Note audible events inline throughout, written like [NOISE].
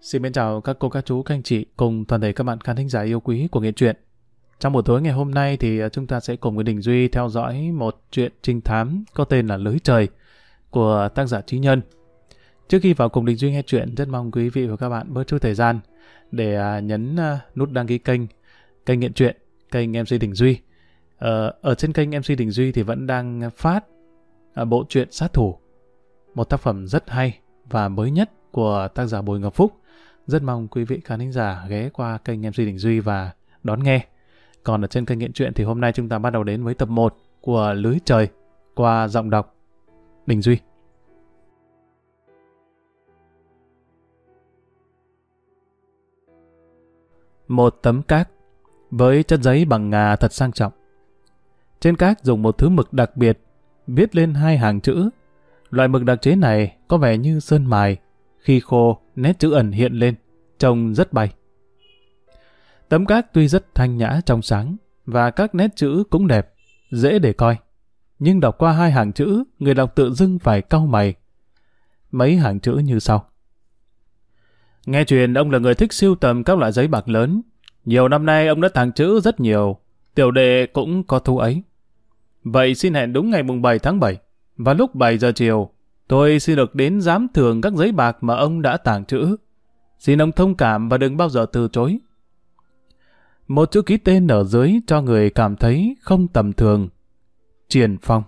Xin mến chào các cô, các chú, các anh chị cùng toàn thể các bạn khán thính giả yêu quý của Nghệ truyện. Trong buổi tối ngày hôm nay thì à, chúng ta sẽ cùng với Đình Duy theo dõi một chuyện trinh thám có tên là Lưới Trời của tác giả Trí Nhân. Trước khi vào cùng Đình Duy nghe chuyện, rất mong quý vị và các bạn bớt chút thời gian để à, nhấn à, nút đăng ký kênh, kênh Nghệ truyện, kênh MC Đình Duy. Ờ, ở trên kênh MC Đình Duy thì vẫn đang phát bộ truyện Sát Thủ, một tác phẩm rất hay và mới nhất của tác giả Bùi Ngọc Phúc. Rất mong quý vị khán giả ghé qua kênh MC Đình Duy và đón nghe. Còn ở trên kênh Nghiện Truyện thì hôm nay chúng ta bắt đầu đến với tập 1 của Lưới Trời qua giọng đọc Đình Duy. Một tấm cát với chất giấy bằng ngà thật sang trọng. Trên cát dùng một thứ mực đặc biệt viết lên hai hàng chữ. Loại mực đặc chế này có vẻ như sơn mài, khi khô nét chữ ẩn hiện lên, trông rất bay. Tấm cát tuy rất thanh nhã trong sáng, và các nét chữ cũng đẹp, dễ để coi. Nhưng đọc qua hai hàng chữ, người đọc tự dưng phải cau mày. Mấy hàng chữ như sau. Nghe truyền ông là người thích siêu tầm các loại giấy bạc lớn. Nhiều năm nay ông đã tàng chữ rất nhiều, tiểu đệ cũng có thu ấy. Vậy xin hẹn đúng ngày mùng 7 tháng 7, và lúc 7 giờ chiều, tôi xin được đến giám thường các giấy bạc mà ông đã tàng trữ. Xin ông thông cảm và đừng bao giờ từ chối. Một chữ ký tên ở dưới cho người cảm thấy không tầm thường. Triển Phong.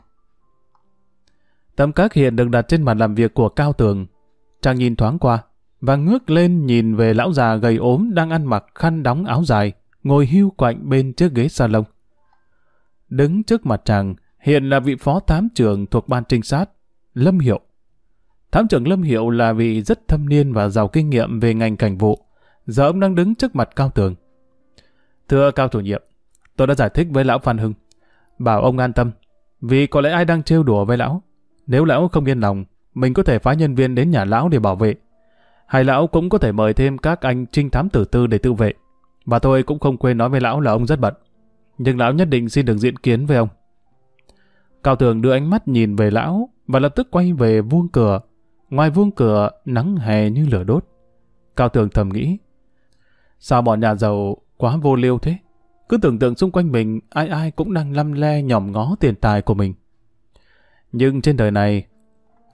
Tấm các hiện được đặt trên bàn làm việc của Cao Tường. Chàng nhìn thoáng qua, và ngước lên nhìn về lão già gầy ốm đang ăn mặc khăn đóng áo dài, ngồi hưu quạnh bên chiếc ghế salon. Đứng trước mặt chàng, hiện là vị phó tám trưởng thuộc ban trinh sát, Lâm Hiệu. Thám trưởng Lâm Hiệu là vị rất thâm niên và giàu kinh nghiệm về ngành cảnh vụ. Giờ ông đang đứng trước mặt Cao Tường. Thưa Cao chủ nhiệm, tôi đã giải thích với lão Phan Hưng. Bảo ông an tâm, vì có lẽ ai đang trêu đùa với lão. Nếu lão không yên lòng, mình có thể phái nhân viên đến nhà lão để bảo vệ. Hay lão cũng có thể mời thêm các anh trinh thám tử tư để tự vệ. Và tôi cũng không quên nói với lão là ông rất bận. Nhưng lão nhất định xin được diện kiến với ông. Cao Tường đưa ánh mắt nhìn về lão và lập tức quay về vuông cửa. Ngoài vuông cửa, nắng hè như lửa đốt. Cao Tường thầm nghĩ, sao bọn nhà giàu quá vô liêu thế? Cứ tưởng tượng xung quanh mình, ai ai cũng đang lăm le nhòm ngó tiền tài của mình. Nhưng trên đời này,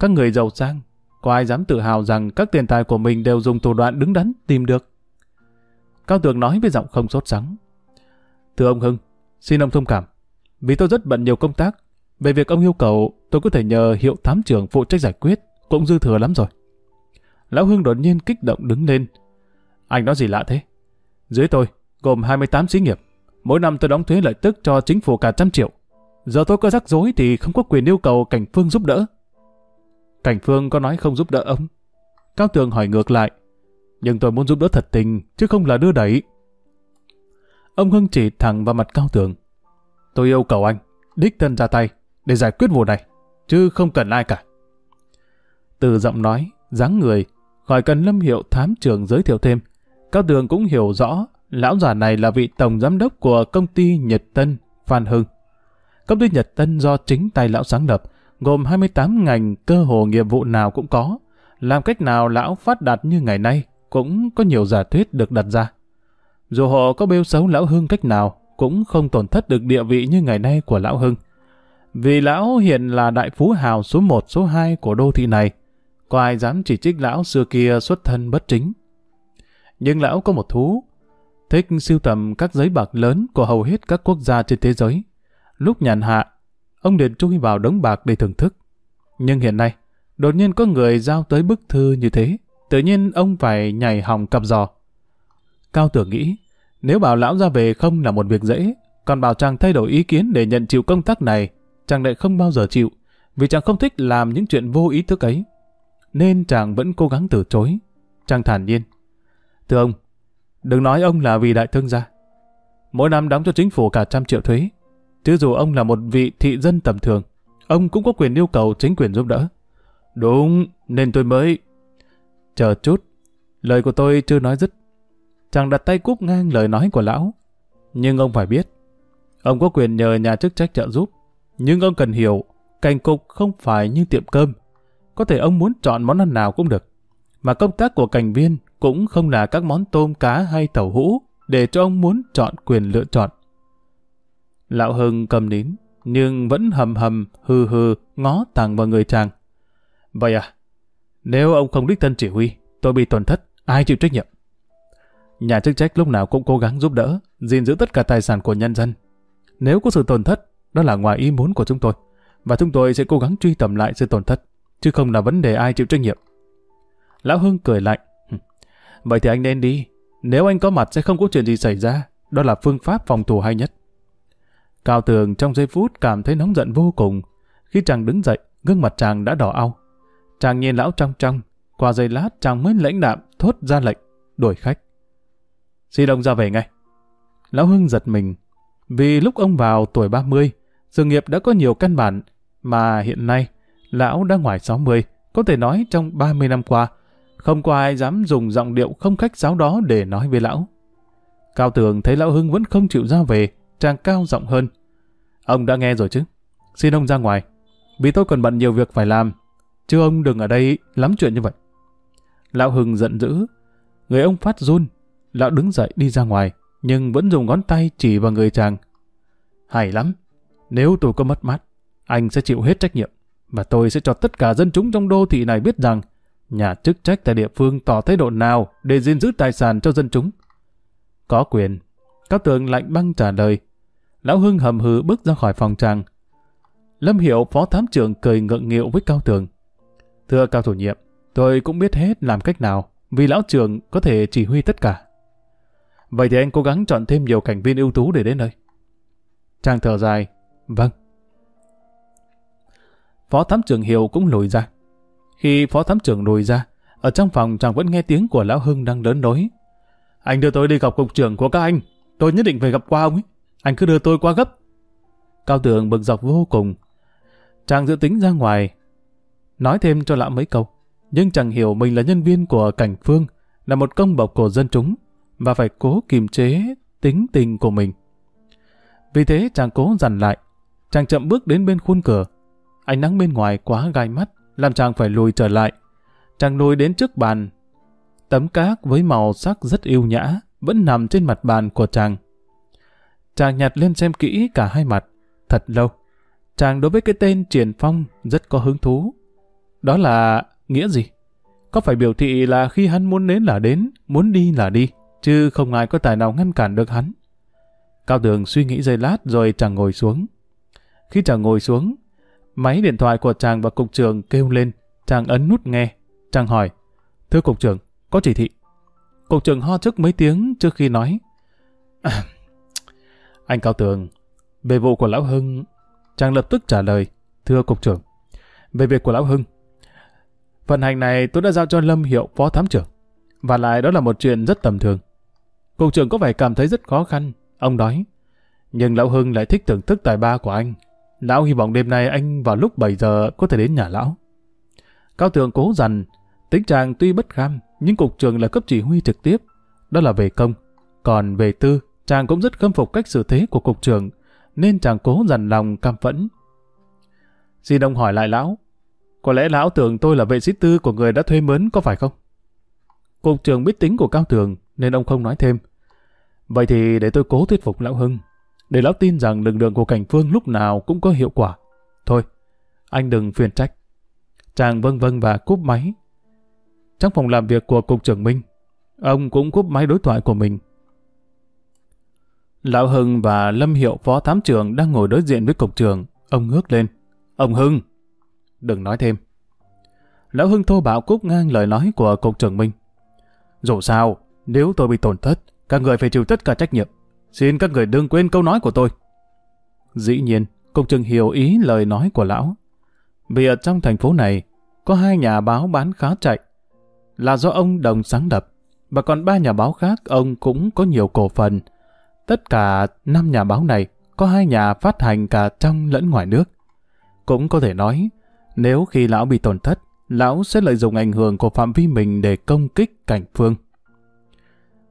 các người giàu sang, có ai dám tự hào rằng các tiền tài của mình đều dùng thủ đoạn đứng đắn tìm được? Cao Tường nói với giọng không sốt sắng. Thưa ông Hưng, xin ông thông cảm. Vì tôi rất bận nhiều công tác, về việc ông yêu cầu, tôi có thể nhờ hiệu thám trưởng phụ trách giải quyết, cũng dư thừa lắm rồi. Lão Hưng đột nhiên kích động đứng lên. Anh nói gì lạ thế? Dưới tôi, gồm 28 xí nghiệp. Mỗi năm tôi đóng thuế lợi tức cho chính phủ cả trăm triệu. Giờ tôi có rắc rối thì không có quyền yêu cầu Cảnh Phương giúp đỡ. Cảnh Phương có nói không giúp đỡ ông? Cao Tường hỏi ngược lại. Nhưng tôi muốn giúp đỡ thật tình, chứ không là đưa đẩy. Ông Hưng chỉ thẳng vào mặt Cao Tường. Tôi yêu cầu anh, đích thân ra tay, để giải quyết vụ này, chứ không cần ai cả. Từ giọng nói, dáng người, khỏi cần lâm hiệu thám trường giới thiệu thêm, Cao Tường cũng hiểu rõ lão già này là vị tổng giám đốc của công ty Nhật Tân, Phan Hưng. Công ty Nhật Tân do chính tay lão sáng lập, gồm 28 ngành cơ hồ nghiệp vụ nào cũng có. Làm cách nào lão phát đạt như ngày nay cũng có nhiều giả thuyết được đặt ra. Dù họ có bêu xấu lão Hưng cách nào, cũng không tổn thất được địa vị như ngày nay của lão Hưng. Vì lão hiện là đại phú hào số 1 số 2 của đô thị này. Có ai dám chỉ trích lão xưa kia xuất thân bất chính. Nhưng lão có một thú, thích sưu tầm các giấy bạc lớn của hầu hết các quốc gia trên thế giới. Lúc nhàn hạ, ông liền chui vào đống bạc để thưởng thức. Nhưng hiện nay, đột nhiên có người giao tới bức thư như thế, tự nhiên ông phải nhảy hòng cặp giò. Cao tưởng nghĩ, nếu bảo lão ra về không là một việc dễ, còn bảo chàng thay đổi ý kiến để nhận chịu công tác này, chàng lại không bao giờ chịu, vì chàng không thích làm những chuyện vô ý thức ấy. Nên chàng vẫn cố gắng từ chối. Chàng thản nhiên. Thưa ông, đừng nói ông là vì đại thương gia. Mỗi năm đóng cho chính phủ cả trăm triệu thuế. Chứ dù ông là một vị thị dân tầm thường, ông cũng có quyền yêu cầu chính quyền giúp đỡ. Đúng, nên tôi mới... Chờ chút, lời của tôi chưa nói dứt. Chàng đặt tay cúp ngang lời nói của lão. Nhưng ông phải biết, ông có quyền nhờ nhà chức trách trợ giúp. Nhưng ông cần hiểu, cảnh cục không phải như tiệm cơm. Có thể ông muốn chọn món ăn nào cũng được. Mà công tác của cảnh viên cũng không là các món tôm cá hay tàu hũ để cho ông muốn chọn quyền lựa chọn. Lão Hưng cầm nín, nhưng vẫn hầm hầm, hừ hừ, ngó thẳng vào người chàng. Vậy à, nếu ông không đích thân chỉ huy, tôi bị tổn thất, ai chịu trách nhiệm? Nhà chức trách lúc nào cũng cố gắng giúp đỡ, gìn giữ tất cả tài sản của nhân dân. Nếu có sự tổn thất, đó là ngoài ý muốn của chúng tôi, và chúng tôi sẽ cố gắng truy tầm lại sự tổn thất, chứ không là vấn đề ai chịu trách nhiệm. Lão Hưng cười lạnh. Vậy thì anh nên đi, nếu anh có mặt sẽ không có chuyện gì xảy ra, đó là phương pháp phòng thủ hay nhất. Cao Tường trong giây phút cảm thấy nóng giận vô cùng. Khi chàng đứng dậy, gương mặt chàng đã đỏ au. Chàng nhìn lão trong trong, qua giây lát chàng mới lãnh đạm thốt ra lệnh, đuổi khách. Di động ra về ngay. Lão Hưng giật mình, vì lúc ông vào tuổi 30, sự nghiệp đã có nhiều căn bản, mà hiện nay, lão đã ngoài 60, có thể nói trong 30 năm qua, không có ai dám dùng giọng điệu không khách sáo đó để nói với lão. Cao Tường thấy lão Hưng vẫn không chịu ra về, chàng cao giọng hơn. Ông đã nghe rồi chứ? Xin ông ra ngoài, vì tôi còn bận nhiều việc phải làm, chứ ông đừng ở đây lắm chuyện như vậy. Lão Hưng giận dữ, người ông phát run, lão đứng dậy đi ra ngoài, nhưng vẫn dùng ngón tay chỉ vào người chàng. Hay lắm, nếu tôi có mất mát, anh sẽ chịu hết trách nhiệm, và tôi sẽ cho tất cả dân chúng trong đô thị này biết rằng nhà chức trách tại địa phương tỏ thái độ nào để gìn giữ tài sản cho dân chúng. Có quyền. Cao tường lạnh băng trả lời. Lão Hưng hầm hừ bước ra khỏi phòng tràng. Lâm Hiệu phó thám trưởng cười ngượng nghịu với Cao Tường. Thưa Cao thủ nhiệm, tôi cũng biết hết làm cách nào, vì lão trưởng có thể chỉ huy tất cả. Vậy thì anh cố gắng chọn thêm nhiều cảnh viên ưu tú để đến đây. Trang thở dài. Vâng. Phó thám trưởng Hiệu cũng lùi ra. Khi phó thám trưởng lùi ra, ở trong phòng chàng vẫn nghe tiếng của lão Hưng đang lớn nói. Anh đưa tôi đi gặp cục trưởng của các anh. Tôi nhất định phải gặp qua ông ấy. Anh cứ đưa tôi qua gấp. Cao tường bực dọc vô cùng. Chàng dự tính ra ngoài. Nói thêm cho lão mấy câu. Nhưng chàng hiểu mình là nhân viên của cảnh phương, là một công bộc của dân chúng, và phải cố kiềm chế tính tình của mình. Vì thế chàng cố dằn lại. Chàng chậm bước đến bên khuôn cửa. Ánh nắng bên ngoài quá gai mắt, làm chàng phải lùi trở lại. Chàng lùi đến trước bàn. Tấm cát với màu sắc rất yêu nhã vẫn nằm trên mặt bàn của chàng. Chàng nhặt lên xem kỹ cả hai mặt. Thật lâu. Chàng đối với cái tên Triển Phong rất có hứng thú. Đó là nghĩa gì? Có phải biểu thị là khi hắn muốn đến là đến, muốn đi là đi, chứ không ai có tài nào ngăn cản được hắn. Cao Tường suy nghĩ giây lát rồi chàng ngồi xuống. Khi chàng ngồi xuống, Máy điện thoại của chàng và cục trưởng kêu lên, chàng ấn nút nghe. Chàng hỏi, thưa cục trưởng, có chỉ thị. Cục trưởng ho trước mấy tiếng trước khi nói. À, anh Cao Tường, về vụ của Lão Hưng, chàng lập tức trả lời, thưa cục trưởng, về việc của Lão Hưng. Phần hành này tôi đã giao cho Lâm Hiệu phó thám trưởng, và lại đó là một chuyện rất tầm thường. Cục trưởng có vẻ cảm thấy rất khó khăn, ông nói. Nhưng Lão Hưng lại thích thưởng thức tài ba của anh, Lão hy vọng đêm nay anh vào lúc 7 giờ có thể đến nhà lão. Cao tường cố dằn, tính chàng tuy bất kham, nhưng cục trường là cấp chỉ huy trực tiếp, đó là về công. Còn về tư, chàng cũng rất khâm phục cách xử thế của cục trường nên chàng cố dằn lòng cam phẫn. Di Đông hỏi lại lão, có lẽ lão tưởng tôi là vệ sĩ tư của người đã thuê mướn có phải không? Cục trường biết tính của Cao Tường nên ông không nói thêm. Vậy thì để tôi cố thuyết phục lão Hưng để lão tin rằng lực lượng của cảnh phương lúc nào cũng có hiệu quả. Thôi, anh đừng phiền trách. Chàng vâng vâng và cúp máy. Trong phòng làm việc của Cục trưởng Minh, ông cũng cúp máy đối thoại của mình. Lão Hưng và Lâm Hiệu phó thám trưởng đang ngồi đối diện với cục trưởng. Ông ngước lên. Ông Hưng! Đừng nói thêm. Lão Hưng thô bạo cúp ngang lời nói của cục trưởng Minh. Dù sao, nếu tôi bị tổn thất, các người phải chịu tất cả trách nhiệm. Xin các người đừng quên câu nói của tôi. Dĩ nhiên, cục trưởng hiểu ý lời nói của lão. Vì ở trong thành phố này, có hai nhà báo bán khá chạy, là do ông đồng sáng lập, và còn ba nhà báo khác ông cũng có nhiều cổ phần. Tất cả năm nhà báo này có hai nhà phát hành cả trong lẫn ngoài nước. Cũng có thể nói, nếu khi lão bị tổn thất, lão sẽ lợi dụng ảnh hưởng của phạm vi mình để công kích cảnh phương.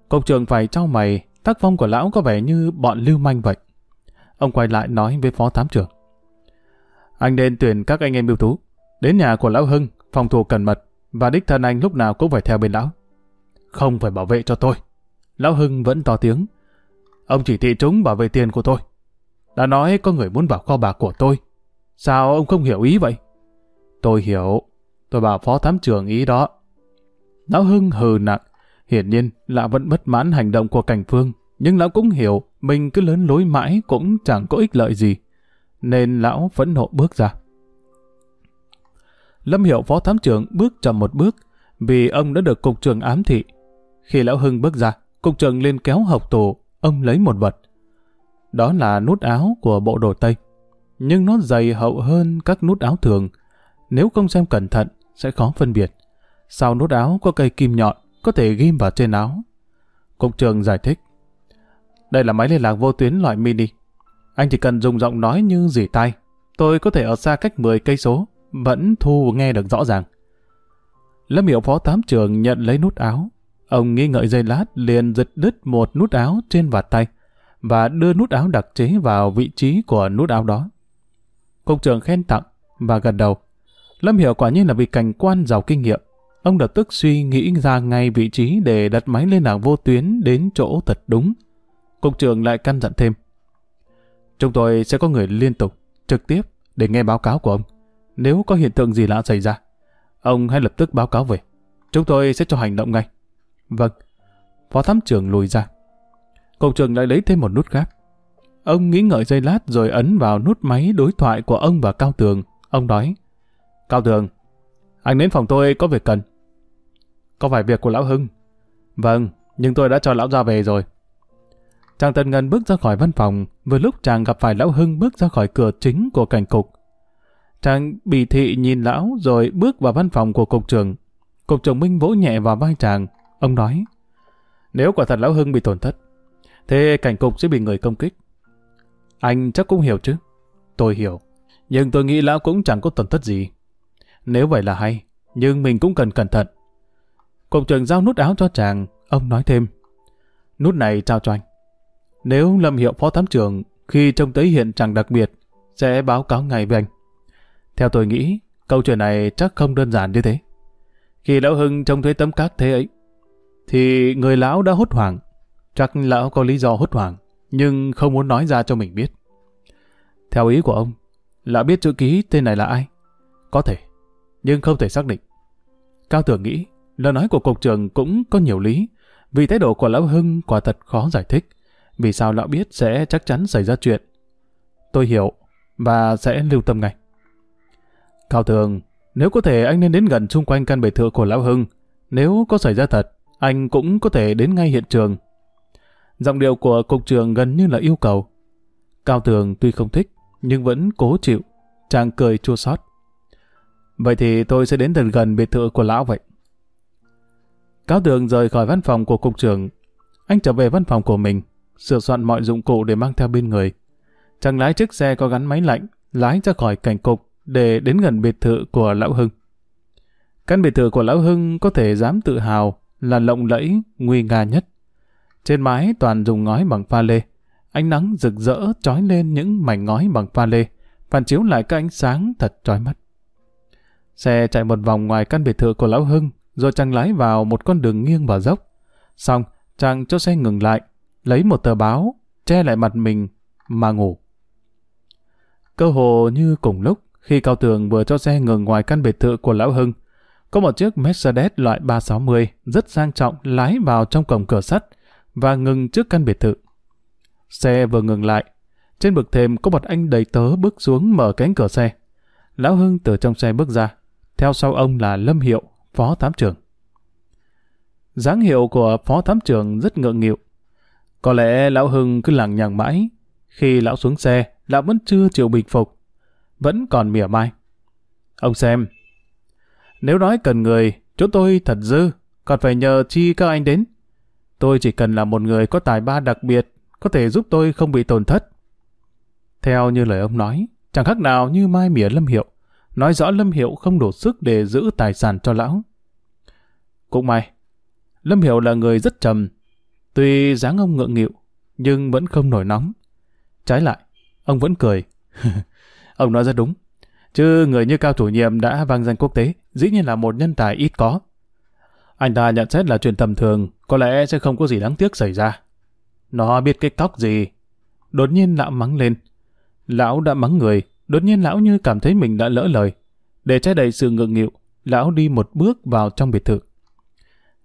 Cục trưởng phải trao mày Tác phong của lão có vẻ như bọn lưu manh vậy. Ông quay lại nói với phó thám trưởng. Anh nên tuyển các anh em ưu tú. Đến nhà của lão Hưng, phòng thủ cẩn mật, và đích thân anh lúc nào cũng phải theo bên lão. không phải bảo vệ cho tôi. Lão Hưng vẫn to tiếng. Ông chỉ thị chúng bảo vệ tiền của tôi. Đã nói có người muốn vào kho bạc của tôi. Sao ông không hiểu ý vậy? Tôi hiểu. Tôi bảo phó thám trưởng ý đó. Lão Hưng hừ nặng. Hiển nhiên, lão vẫn bất mãn hành động của cảnh phương. Nhưng lão cũng hiểu mình cứ lớn lối mãi cũng chẳng có ích lợi gì. Nên lão vẫn nộ bước ra. Lâm Hiệu phó thám trưởng bước chậm một bước vì ông đã được cục trưởng ám thị. Khi lão Hưng bước ra, cục trưởng lên kéo học tù, ông lấy một vật. Đó là nút áo của bộ đồ Tây. Nhưng nó dày hậu hơn các nút áo thường. Nếu không xem cẩn thận, sẽ khó phân biệt. Sau nút áo có cây kim nhọn, có thể ghim vào trên áo. Cục trưởng giải thích. Đây là máy liên lạc vô tuyến loại mini. Anh chỉ cần dùng giọng nói như dỉ tay. Tôi có thể ở xa cách 10 cây số, vẫn thu nghe được rõ ràng. Lâm Hiệu Phó Tám Trường nhận lấy nút áo. Ông nghi ngợi dây lát liền giật đứt một nút áo trên vạt tay và đưa nút áo đặc chế vào vị trí của nút áo đó. Cục trưởng khen tặng và gật đầu. Lâm Hiểu quả nhiên là vị cảnh quan giàu kinh nghiệm. Ông lập tức suy nghĩ ra ngay vị trí để đặt máy liên lạc vô tuyến đến chỗ thật đúng. Cục trưởng lại căn dặn thêm. Chúng tôi sẽ có người liên tục, trực tiếp để nghe báo cáo của ông. Nếu có hiện tượng gì lạ xảy ra, ông hãy lập tức báo cáo về. Chúng tôi sẽ cho hành động ngay. Vâng. Phó thám trưởng lùi ra. Cục trưởng lại lấy thêm một nút khác. Ông nghĩ ngợi giây lát rồi ấn vào nút máy đối thoại của ông và Cao Tường. Ông nói, Cao Tường, anh đến phòng tôi có việc cần. Có phải việc của Lão Hưng? Vâng, nhưng tôi đã cho Lão ra về rồi. Chàng Tần Ngân bước ra khỏi văn phòng, vừa lúc chàng gặp phải Lão Hưng bước ra khỏi cửa chính của cảnh cục. Chàng bị thị nhìn Lão rồi bước vào văn phòng của cục trưởng. Cục trưởng Minh vỗ nhẹ vào vai chàng. Ông nói, nếu quả thật Lão Hưng bị tổn thất, thế cảnh cục sẽ bị người công kích. Anh chắc cũng hiểu chứ. Tôi hiểu, nhưng tôi nghĩ Lão cũng chẳng có tổn thất gì. Nếu vậy là hay, nhưng mình cũng cần cẩn thận. Cục trưởng giao nút áo cho chàng, ông nói thêm. Nút này trao cho anh. Nếu Lâm Hiệu Phó Thám trưởng khi trông thấy hiện trạng đặc biệt, sẽ báo cáo ngay với anh. Theo tôi nghĩ, câu chuyện này chắc không đơn giản như thế. Khi Lão Hưng trông thấy tấm cát thế ấy, thì người lão đã hốt hoảng. Chắc lão có lý do hốt hoảng, nhưng không muốn nói ra cho mình biết. Theo ý của ông, lão biết chữ ký tên này là ai? Có thể, nhưng không thể xác định. Cao Tưởng nghĩ, lời nói của cục trưởng cũng có nhiều lý, vì thái độ của lão Hưng quả thật khó giải thích. Vì sao lão biết sẽ chắc chắn xảy ra chuyện? Tôi hiểu, và sẽ lưu tâm ngay. Cao Tường, nếu có thể anh nên đến gần xung quanh căn biệt thự của Lão Hưng. Nếu có xảy ra thật, anh cũng có thể đến ngay hiện trường. Giọng điệu của cục trưởng gần như là yêu cầu. Cao Tường tuy không thích, nhưng vẫn cố chịu. Chàng cười chua xót. Vậy thì tôi sẽ đến gần gần biệt thự của lão vậy. Cao Tường rời khỏi văn phòng của cục trưởng. Anh trở về văn phòng của mình, sửa soạn mọi dụng cụ để mang theo bên người. Chàng lái chiếc xe có gắn máy lạnh, lái ra khỏi cảnh cục để đến gần biệt thự của Lão Hưng. Căn biệt thự của Lão Hưng có thể dám tự hào là lộng lẫy, nguy nga nhất. Trên mái toàn dùng ngói bằng pha lê. Ánh nắng rực rỡ trói lên những mảnh ngói bằng pha lê, phản chiếu lại các ánh sáng thật trói mắt. Xe chạy một vòng ngoài căn biệt thự của Lão Hưng, rồi chàng lái vào một con đường nghiêng và dốc. Xong, chàng cho xe ngừng lại, lấy một tờ báo, che lại mặt mình, mà ngủ. Cơ hồ như cùng lúc, khi Cao Tường vừa cho xe ngừng ngoài căn biệt thự của Lão Hưng, có một chiếc Mercedes loại 360 rất sang trọng lái vào trong cổng cửa sắt và ngừng trước căn biệt thự. Xe vừa ngừng lại, trên bực thềm có một anh đầy tớ bước xuống mở cánh cửa xe. Lão Hưng từ trong xe bước ra, theo sau ông là Lâm Hiệu, phó thám trưởng. dáng hiệu của phó thám trưởng rất ngượng nghịu. Có lẽ Lão Hưng cứ lằng nhằng mãi. Khi lão xuống xe, lão vẫn chưa chịu bình phục. Vẫn còn mỉa mai. Ông xem, nếu nói cần người, chỗ tôi thật dư, còn phải nhờ chi các anh đến. Tôi chỉ cần là một người có tài ba đặc biệt, có thể giúp tôi không bị tổn thất. Theo như lời ông nói, chẳng khác nào như mai mỉa Lâm Hiệu, nói rõ Lâm Hiệu không đủ sức để giữ tài sản cho lão. Cũng may, Lâm Hiệu là người rất trầm, tuy dáng ông ngượng nghịu, nhưng vẫn không nổi nóng. Trái lại, ông vẫn cười. [LAUGHS] ông nói rất đúng. Chứ người như cao chủ nhiệm đã vang danh quốc tế, dĩ nhiên là một nhân tài ít có. Anh ta nhận xét là chuyện tầm thường, có lẽ sẽ không có gì đáng tiếc xảy ra. Nó biết cái cóc gì. Đột nhiên lão mắng lên. Lão đã mắng người, đột nhiên lão như cảm thấy mình đã lỡ lời. Để che đầy sự ngượng nghịu, lão đi một bước vào trong biệt thự.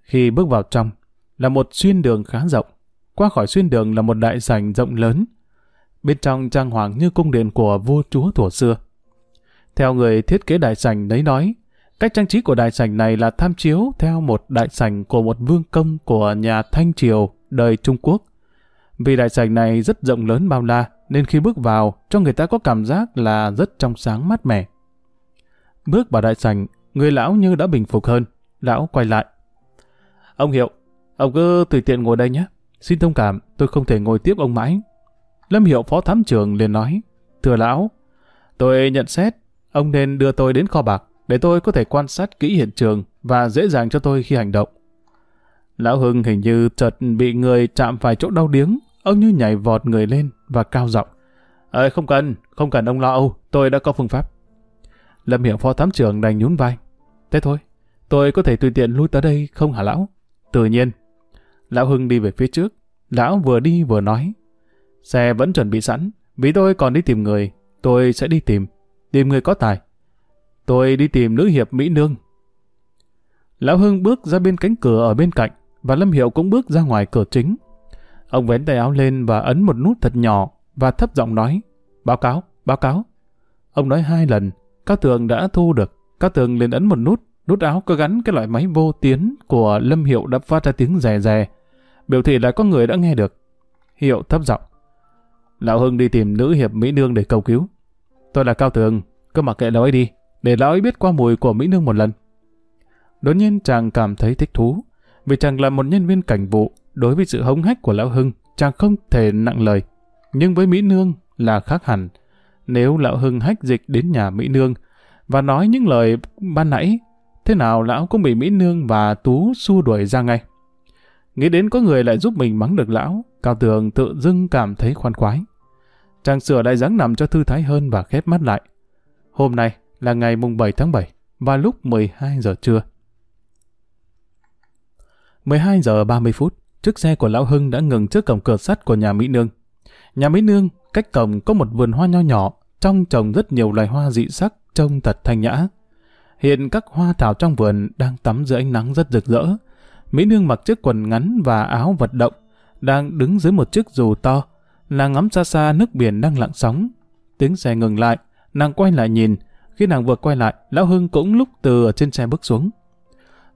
Khi bước vào trong, là một xuyên đường khá rộng. Qua khỏi xuyên đường là một đại sảnh rộng lớn. Bên trong trang hoàng như cung điện của vua chúa thủa xưa. Theo người thiết kế đại sảnh đấy nói, cách trang trí của đại sảnh này là tham chiếu theo một đại sảnh của một vương công của nhà Thanh Triều đời Trung Quốc. Vì đại sảnh này rất rộng lớn bao la, nên khi bước vào, cho người ta có cảm giác là rất trong sáng mát mẻ. Bước vào đại sảnh, người lão như đã bình phục hơn. Lão quay lại. Ông Hiệu, ông cứ tùy tiện ngồi đây nhé. Xin thông cảm, tôi không thể ngồi tiếp ông mãi. Lâm Hiệu phó thám trưởng liền nói. Thưa lão, tôi nhận xét, ông nên đưa tôi đến kho bạc để tôi có thể quan sát kỹ hiện trường và dễ dàng cho tôi khi hành động. Lão Hưng hình như chợt bị người chạm phải chỗ đau điếng, ông như nhảy vọt người lên và cao giọng. Ờ, không cần, không cần ông lo âu, tôi đã có phương pháp. Lâm Hiệu phó thám trưởng đành nhún vai. Thế thôi, tôi có thể tùy tiện lui tới đây không hả lão? Tự nhiên. Lão Hưng đi về phía trước. Lão vừa đi vừa nói. Xe vẫn chuẩn bị sẵn. Vì tôi còn đi tìm người. Tôi sẽ đi tìm. Tìm người có tài. Tôi đi tìm nữ hiệp Mỹ Nương. Lão Hưng bước ra bên cánh cửa ở bên cạnh. Và Lâm Hiệu cũng bước ra ngoài cửa chính. Ông vén tay áo lên và ấn một nút thật nhỏ và thấp giọng nói. Báo cáo, báo cáo. Ông nói hai lần. Các tường đã thu được. Các tường liền ấn một nút nút áo có gắn cái loại máy vô tiến của Lâm Hiệu đã phát ra tiếng rè rè, biểu thị là có người đã nghe được. Hiệu thấp giọng. Lão Hưng đi tìm nữ hiệp Mỹ Nương để cầu cứu. Tôi là Cao Tường, cứ mặc kệ lão ấy đi, để lão ấy biết qua mùi của Mỹ Nương một lần. Đột nhiên chàng cảm thấy thích thú, vì chàng là một nhân viên cảnh vụ, đối với sự hống hách của Lão Hưng, chàng không thể nặng lời. Nhưng với Mỹ Nương là khác hẳn. Nếu Lão Hưng hách dịch đến nhà Mỹ Nương và nói những lời ban nãy thế nào lão cũng bị Mỹ Nương và Tú xua đuổi ra ngay. Nghĩ đến có người lại giúp mình mắng được lão, Cao Tường tự dưng cảm thấy khoan khoái. Chàng sửa lại dáng nằm cho thư thái hơn và khép mắt lại. Hôm nay là ngày mùng 7 tháng 7 và lúc 12 giờ trưa. 12 giờ 30 phút, chiếc xe của Lão Hưng đã ngừng trước cổng cửa sắt của nhà Mỹ Nương. Nhà Mỹ Nương, cách cổng có một vườn hoa nho nhỏ, trong trồng rất nhiều loài hoa dị sắc, trông thật thanh nhã. Hiện các hoa thảo trong vườn đang tắm dưới ánh nắng rất rực rỡ. Mỹ Nương mặc chiếc quần ngắn và áo vật động, đang đứng dưới một chiếc dù to. Nàng ngắm xa xa nước biển đang lặng sóng. Tiếng xe ngừng lại, nàng quay lại nhìn. Khi nàng vừa quay lại, Lão Hưng cũng lúc từ ở trên xe bước xuống.